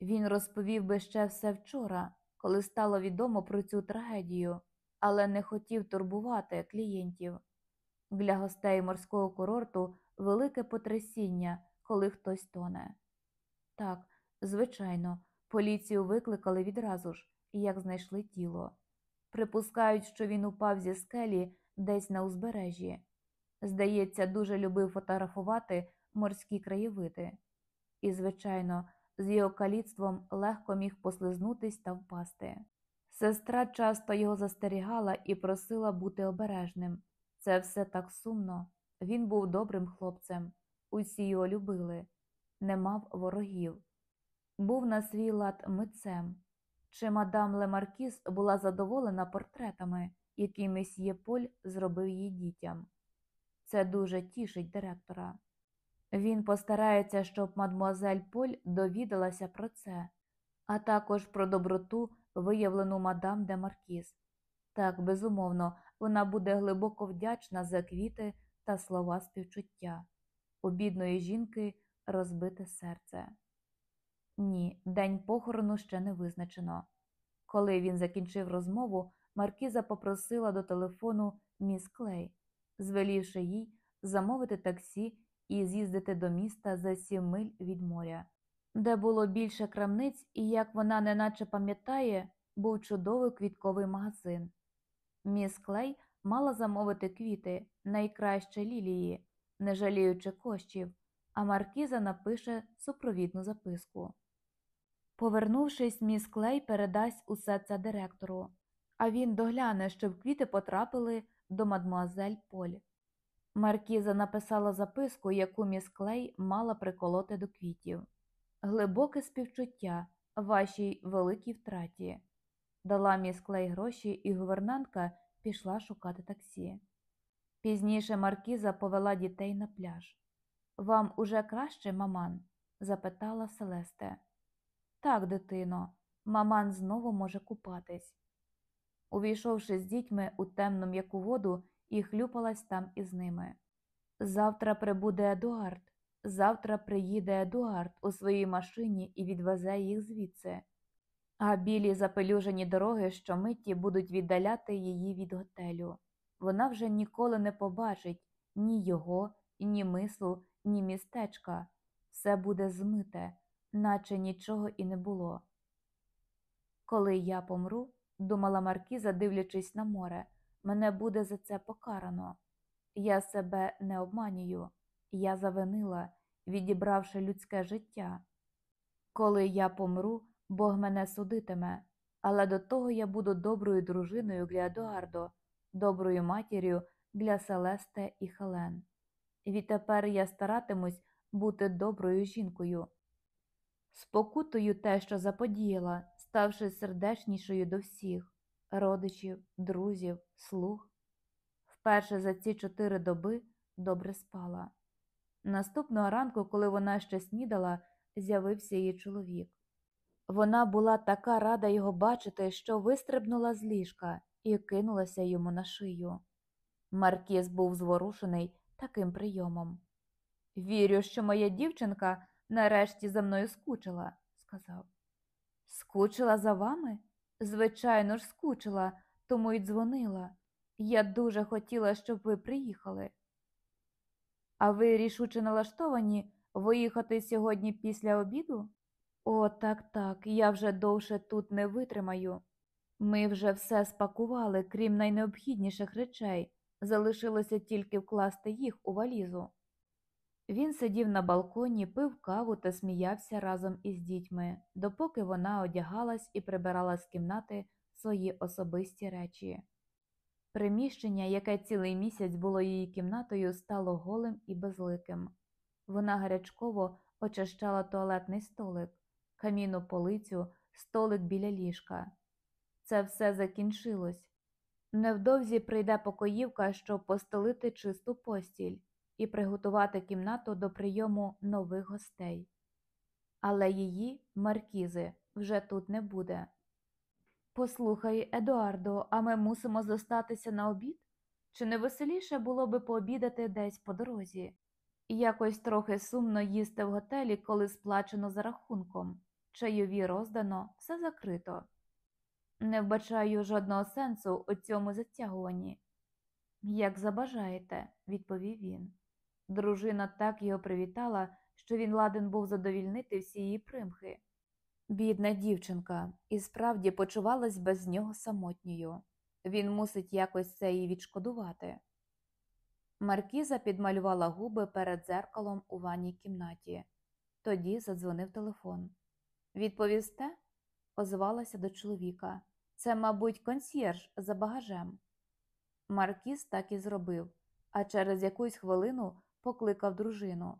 Він розповів би ще все вчора, коли стало відомо про цю трагедію, але не хотів турбувати клієнтів. Для гостей морського курорту велике потрясіння, коли хтось тоне. Так, звичайно, поліцію викликали відразу ж, як знайшли тіло. Припускають, що він упав зі скелі десь на узбережжі. Здається, дуже любив фотографувати морські краєвиди. І, звичайно, з його каліцтвом легко міг послизнутись та впасти. Сестра часто його застерігала і просила бути обережним. Це все так сумно. Він був добрим хлопцем, усі його любили, не мав ворогів, був на свій лад митцем. Чи мадам Лемаркіс була задоволена портретами, які месьє Поль зробив її дітям? Це дуже тішить директора. Він постарається, щоб мадмуазель Поль довідалася про це, а також про доброту, виявлену мадам де Маркіз. Так, безумовно, вона буде глибоко вдячна за квіти та слова співчуття. У бідної жінки розбите серце. Ні, день похорону ще не визначено. Коли він закінчив розмову, Маркіза попросила до телефону міс Клей, звелівши їй замовити таксі і з'їздити до міста за сім миль від моря, де було більше крамниць, і, як вона неначе пам'ятає, був чудовий квітковий магазин. Міс Клей мала замовити квіти, найкраще лілії, не жаліючи коштів, а Маркіза напише супровідну записку. Повернувшись, міс Клей передасть усе це директору, а він догляне, щоб квіти потрапили до мадмуазель Поль. Маркіза написала записку, яку міс Клей мала приколоти до квітів. Глибоке співчуття вашій великій втраті. Дала міс Клей гроші, і гувернантка пішла шукати таксі. Пізніше Маркіза повела дітей на пляж. Вам уже краще, маман? запитала Селесте. Так, дитино, маман знову може купатись. Увійшовши з дітьми у темну м'яку воду і хлюпалась там із ними. Завтра прибуде Едуард. Завтра приїде Едуард у своїй машині і відвезе їх звідси, а білі запелюжені дороги щомиті будуть віддаляти її від готелю. Вона вже ніколи не побачить ні його, ні мислу, ні містечка. Все буде змите, наче нічого і не було. Коли я помру, думала Маркіза, дивлячись на море, мене буде за це покарано. Я себе не обманюю, я завинила, відібравши людське життя. Коли я помру, Бог мене судитиме, але до того я буду доброю дружиною для Едуардо, доброю матір'ю для Селесте і Хелен. Відтепер я старатимусь бути доброю жінкою. Спокутую те, що заподіяла, ставши сердечнішою до всіх родичів, друзів, слуг. Вперше за ці чотири доби добре спала. Наступного ранку, коли вона ще снідала, з'явився її чоловік. Вона була така рада його бачити, що вистрибнула з ліжка і кинулася йому на шию. Маркіз був зворушений таким прийомом. Вірю, що моя дівчинка нарешті за мною скучила, сказав. Скучила за вами? Звичайно ж, скучила, тому й дзвонила. Я дуже хотіла, щоб ви приїхали. А ви рішуче налаштовані виїхати сьогодні після обіду? О, так, так, я вже довше тут не витримаю. Ми вже все спакували, крім найнеобхідніших речей, залишилося тільки вкласти їх у валізу. Він сидів на балконі, пив каву та сміявся разом із дітьми, допоки вона одягалась і прибирала з кімнати свої особисті речі. Приміщення, яке цілий місяць було її кімнатою, стало голим і безликим. Вона гарячково очищала туалетний столик, камінну полицю, столик біля ліжка. Це все закінчилось. Невдовзі прийде покоївка, щоб постелити чисту постіль і приготувати кімнату до прийому нових гостей. Але її, маркізи, вже тут не буде. Послухай, Едуардо, а ми мусимо зостатися на обід? Чи не веселіше було би пообідати десь по дорозі? Якось трохи сумно їсти в готелі, коли сплачено за рахунком, чайові роздано, все закрито. Не вбачаю жодного сенсу у цьому затягуванні. Як забажаєте, відповів він. Дружина так його привітала, що він ладен був задовільнити всі її примхи. Бідна дівчинка і справді почувалась без нього самотньою. Він мусить якось це їй відшкодувати. Маркіза підмалювала губи перед дзеркалом у ванній кімнаті. Тоді задзвонив телефон. Відповісте? озвалася до чоловіка. Це, мабуть, консьєрж за багажем. Маркіз так і зробив, а через якусь хвилину покликав дружину.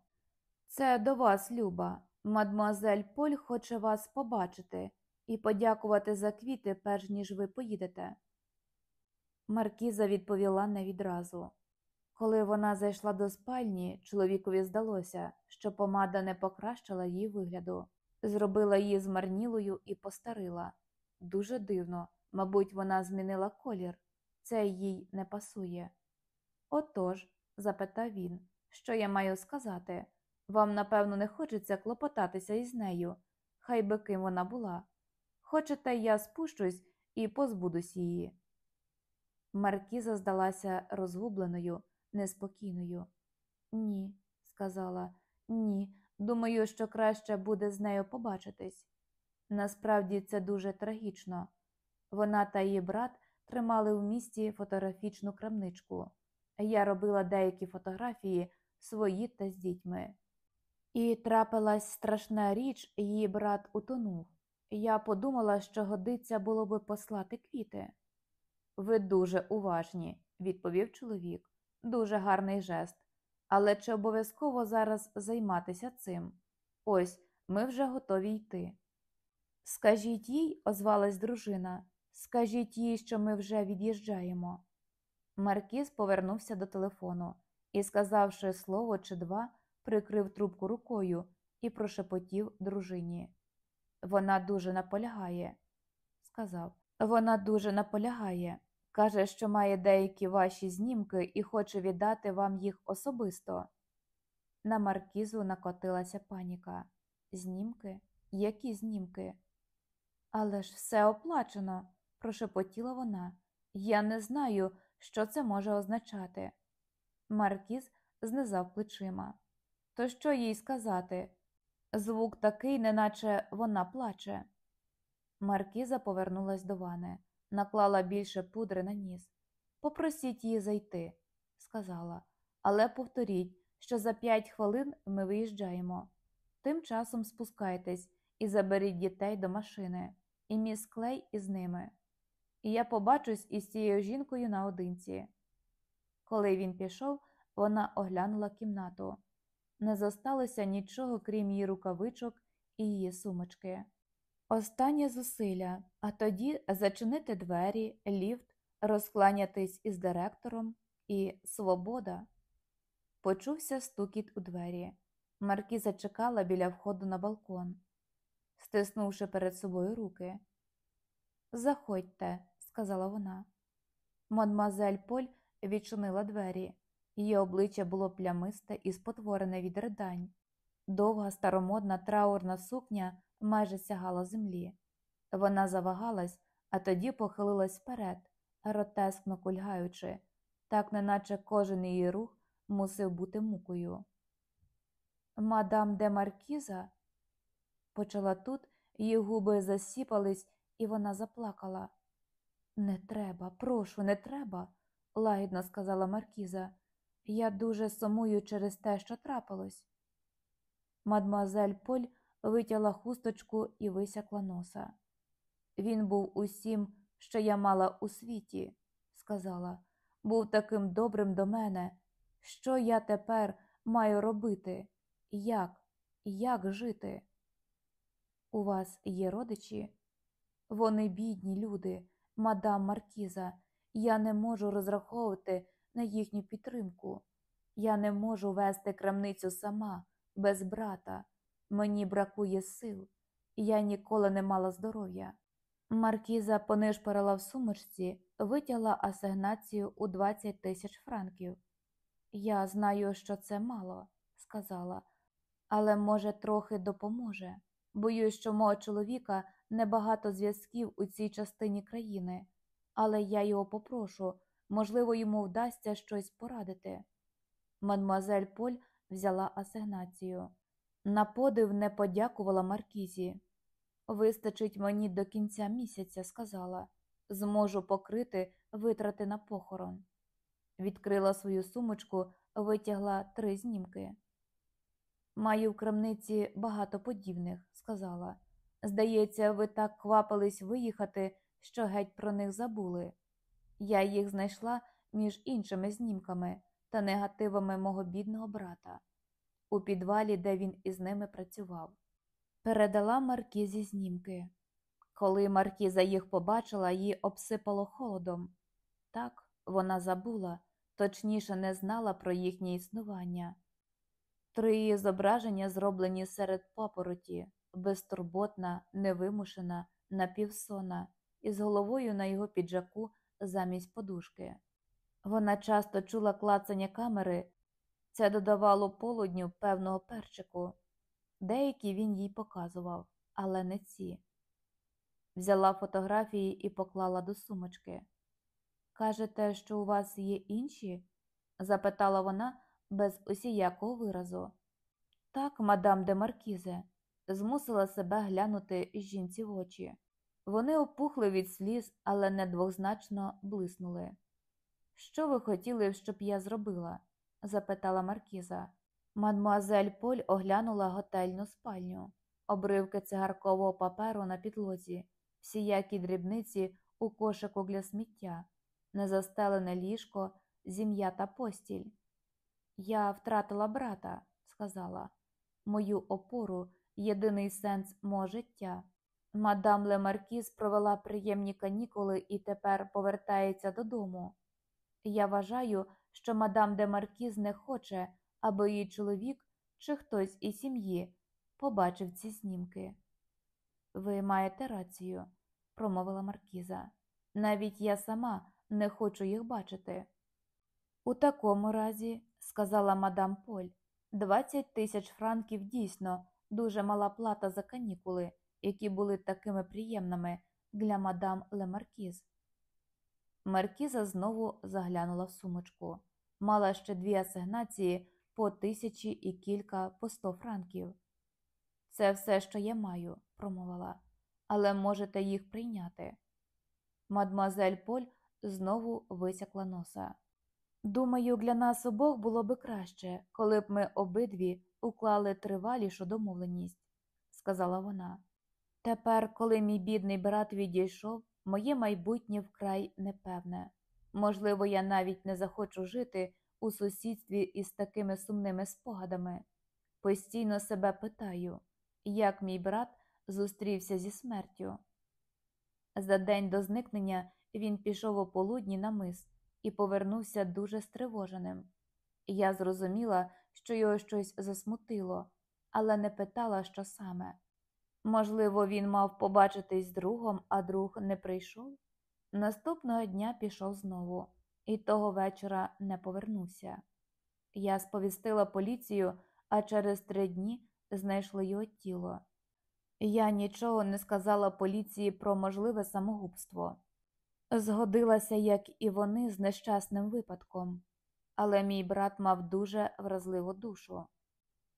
Це до вас, Люба. Мадмуазель Поль хоче вас побачити і подякувати за квіти, перш ніж ви поїдете. Маркіза відповіла не відразу. Коли вона зайшла до спальні, чоловікові здалося, що помада не покращила її вигляду, зробила її змарнілою і постарила. Дуже дивно, мабуть, вона змінила колір, це їй не пасує. Отож, запитав він, що я маю сказати. Вам, напевно, не хочеться клопотатися із нею, хай би ким вона була. Хочете, я спущусь і позбудусь її. Маркіза здалася розгубленою, неспокійною. Ні, сказала, ні. Думаю, що краще буде з нею побачитись. Насправді це дуже трагічно. Вона та її брат тримали в місті фотографічну крамничку. Я робила деякі фотографії свої та з дітьми. І трапилась страшна річ, її брат утонув. Я подумала, що годиться було би послати квіти. Ви дуже уважні, відповів чоловік. Дуже гарний жест. Але чи обов'язково зараз займатися цим? Ось ми вже готові йти. Скажіть їй, озвалась дружина, скажіть їй, що ми вже від'їжджаємо. Маркіз повернувся до телефону і, сказавши слово чи два, прикрив трубку рукою і прошепотів дружині. Вона дуже наполягає, сказав. Вона дуже наполягає. Каже, що має деякі ваші знімки і хоче віддати вам їх особисто. На маркізу накотилася паніка. Знімки? Які знімки? Але ж все оплачено, прошепотіла вона. Я не знаю, що це може означати. Маркіз знизав плечима. То що їй сказати? Звук такий, неначе вона плаче. Маркіза повернулась до вани, наклала більше пудри на ніс. Попросіть її зайти, сказала, але повторіть, що за п'ять хвилин ми виїжджаємо. Тим часом спускайтесь і заберіть дітей до машини, і міс Клей із ними. І я побачусь із цією жінкою наодинці. Коли він пішов, вона оглянула кімнату. Не зосталося нічого, крім її рукавичок і її сумочки. Останнє зусилля, а тоді зачинити двері, ліфт, розкланятись із директором і свобода. Почувся стукіт у двері. Маркіза чекала біля входу на балкон, стиснувши перед собою руки. Заходьте, сказала вона. Мадмазель Поль відчинила двері. Її обличчя було плямисте і спотворене від ридань. Довга старомодна траурна сукня майже сягала землі. Вона завагалась, а тоді похилилась вперед, гротескно кульгаючи, так неначе кожен її рух мусив бути мукою. Мадам де Маркіза почала тут, її губи засіпались, і вона заплакала. Не треба, прошу, не треба, лагідно сказала Маркіза. Я дуже сумую через те, що трапилось. Мадмуазель Поль витяла хусточку і висякла носа. Він був усім, що я мала у світі, сказала, був таким добрим до мене. Що я тепер маю робити? Як? Як жити? У вас є родичі? Вони бідні люди, мадам Маркіза. Я не можу розраховувати на їхню підтримку. Я не можу вести крамницю сама, без брата. Мені бракує сил, я ніколи не мала здоров'я. Маркіза понишпорила в сумочці, витягла асигнацію у 20 тисяч франків. Я знаю, що це мало, сказала, але, може, трохи допоможе. Боюсь, що в мого чоловіка небагато зв'язків у цій частині країни, але я його попрошу, можливо, йому вдасться щось порадити. Мадмуазель Поль взяла асигнацію. На подив не подякувала Маркізі. Вистачить мені до кінця місяця, сказала, зможу покрити витрати на похорон. Відкрила свою сумочку, витягла три знімки. Маю в крамниці багато подібних, сказала. Здається, ви так квапились виїхати, що геть про них забули. Я їх знайшла між іншими знімками та негативами мого бідного брата у підвалі, де він із ними працював. Передала Маркізі знімки. Коли Маркіза їх побачила, її обсипало холодом. Так, вона забула, точніше не знала про їхнє існування. Три її зображення зроблені серед папороті, безтурботна, невимушена, напівсона, із головою на його піджаку замість подушки. Вона часто чула клацання камери Це додавало полудню певного перчику. Деякі він їй показував, але не ці. Взяла фотографії і поклала до сумочки. Кажете, що у вас є інші? запитала вона без усіякого виразу. Так, мадам Лемаркіз, змусила себе глянути жінці в очі. Вони опухли від сліз, але недвозначно блиснули. Що ви хотіли, щоб я зробила? запитала Маркіза. Мадмуазель Поль оглянула готельну спальню, обривки цигаркового паперу на підлозі, всіякі дрібниці у кошику для сміття, незастелене ліжко, зім'ята постіль. Я втратила брата, сказала, мою опору, єдиний сенс мого життя. Мадам Лемаркіз провела приємні канікули і тепер повертається додому. Я вважаю, що мадам де Маркіз не хоче, аби її чоловік чи хтось із сім'ї побачив ці знімки. Ви маєте рацію, промовила Маркіза. Навіть я сама не хочу їх бачити. У такому разі, сказала мадам Поль, 20 тисяч франків дійсно дуже мала плата за канікули, які були такими приємними для мадам Лемаркіз. Маркіза знову заглянула в сумочку. Мала ще дві асигнації по тисячі і кілька по сто франків. Це все, що я маю, промовила, але можете їх прийняти. Мадмуазель Поль знову висякла носа. Думаю, для нас обох було би краще, коли б ми обидві уклали тривалішу домовленість, сказала вона. Тепер, коли мій бідний брат відійшов, моє майбутнє вкрай непевне. Можливо, я навіть не захочу жити у сусідстві із такими сумними спогадами. Постійно себе питаю, як мій брат зустрівся зі смертю. За день до зникнення він пішов у полудні на мис і повернувся дуже стривоженим. Я зрозуміла, що його щось засмутило, але не питала, що саме. Можливо, він мав побачитись з другом, а друг не прийшов. Наступного дня пішов знову, і того вечора не повернувся. Я сповістила поліцію, а через три дні знайшли його тіло. Я нічого не сказала поліції про можливе самогубство. Згодилася, як і вони, з нещасним випадком, але мій брат мав дуже вразливу душу.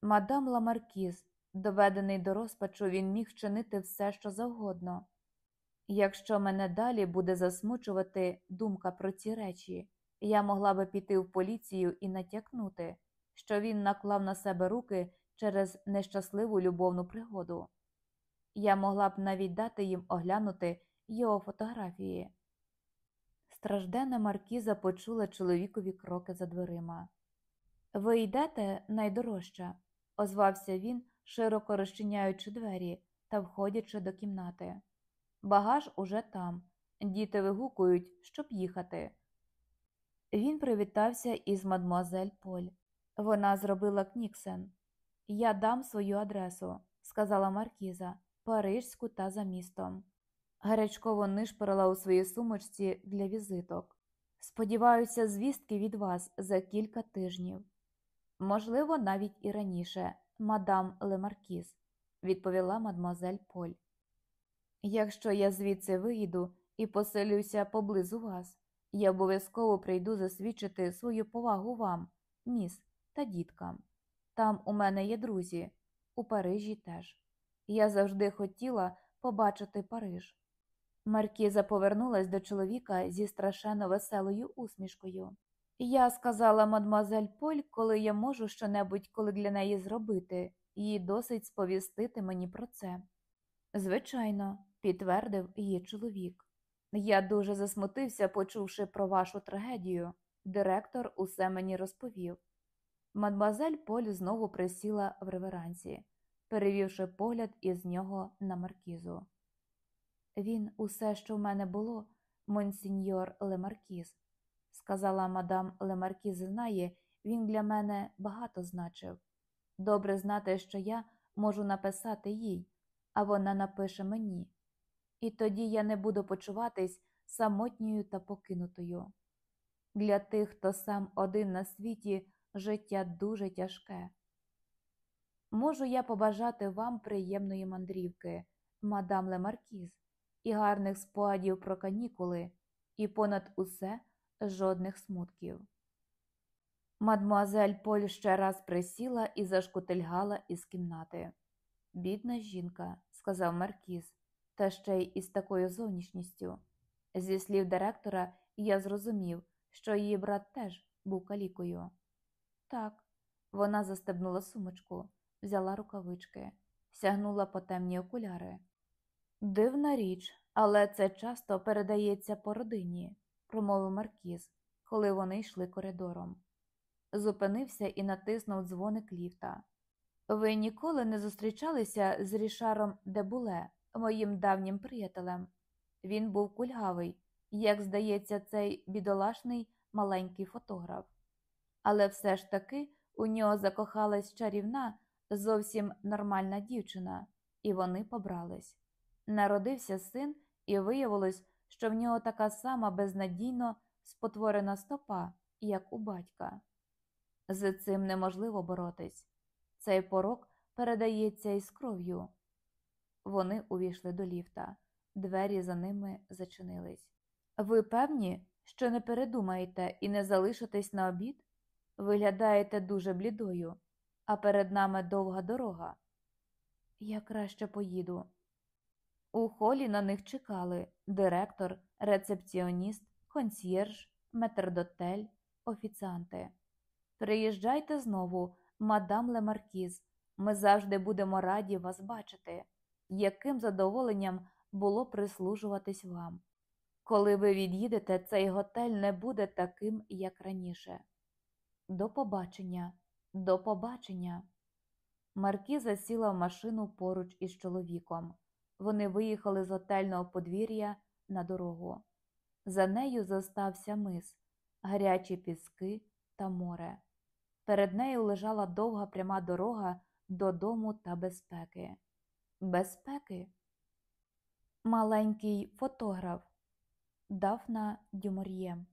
Мадам Ламаркіз, доведений до розпачу, він міг вчинити все, що завгодно. Якщо мене далі буде засмучувати думка про ці речі, я могла би піти в поліцію і натякнути, що він наклав на себе руки через нещасливу любовну пригоду. Я могла б навіть дати їм оглянути його фотографії. Стражденна маркіза почула чоловікові кроки за дверима. Ви йдете найдорожча, озвався він, широко розчиняючи двері та входячи до кімнати. Багаж уже там, діти вигукують, щоб їхати. Він привітався із мадмуазель Поль. Вона зробила кніксен. Я дам свою адресу, сказала Маркіза, Парижську та за містом. Гарячково нишпорила у своїй сумочці для візиток. Сподіваюся, звістки від вас за кілька тижнів. Можливо, навіть і раніше, мадам Лемаркіз, відповіла мадмуазель Поль. Якщо я звідси виїду і поселюся поблизу вас, я обов'язково прийду засвідчити свою повагу вам, міс та діткам. Там у мене є друзі, у Парижі теж. Я завжди хотіла побачити Париж. Маркіза повернулась до чоловіка зі страшенно веселою усмішкою. Я сказала мадмуазель Поль, коли я можу щонебудь коли для неї зробити, їй досить сповістити мені про це. Звичайно, підтвердив її чоловік. Я дуже засмутився, почувши про вашу трагедію. Директор усе мені розповів. Мадмуазель Поль знову присіла в реверансі, перевівши погляд із нього на маркізу. Він усе, що в мене було, монсіньор Лемаркіз, сказала мадам Лемаркіз знає, він для мене багато значив. Добре знати, що я можу написати їй, а вона напише мені. І тоді я не буду почуватись самотньою та покинутою. Для тих, хто сам один на світі, життя дуже тяжке. Можу я побажати вам приємної мандрівки, мадам Лемаркіз, і гарних спогадів про канікули, і понад усе жодних смутків. Мадмуазель Поль ще раз присіла і зашкутильгала із кімнати. Бідна жінка, сказав Маркіз, та ще й із такою зовнішністю. Зі слів директора, я зрозумів, що її брат теж був калікою. Так, вона застебнула сумочку, взяла рукавички, сягнула по темні окуляри. Дивна річ, але це часто передається по родині, промовив Маркіз, коли вони йшли коридором. Зупинився і натиснув дзвоник ліфта. Ви ніколи не зустрічалися з Рішаром Дебуле, моїм давнім приятелем. Він був кульгавий, як здається, цей бідолашний маленький фотограф. Але все ж таки у нього закохалась чарівна, зовсім нормальна дівчина, і вони побрались. Народився син, і виявилось, що в нього така сама безнадійно спотворена стопа, як у батька. З цим неможливо боротись. Цей порок передається із кров'ю. Вони увійшли до ліфта, двері за ними зачинились. Ви певні, що не передумаєте і не залишитесь на обід? Виглядаєте дуже блідою, а перед нами довга дорога. Я краще поїду. У холі на них чекали директор, рецепціоніст, консьєрж, метрдотель, офіціанти. Приїжджайте знову, мадам Лемаркіз. Ми завжди будемо раді вас бачити. Яким задоволенням було прислужуватись вам. Коли ви від'їдете, цей готель не буде таким, як раніше. До побачення, до побачення. Маркіза сіла в машину поруч із чоловіком. Вони виїхали з готельного подвір'я на дорогу. За нею зостався мис, гарячі піски та море. Перед нею лежала довга пряма дорога додому та безпеки. Безпеки? Маленький фотограф Дафна Дюмор'є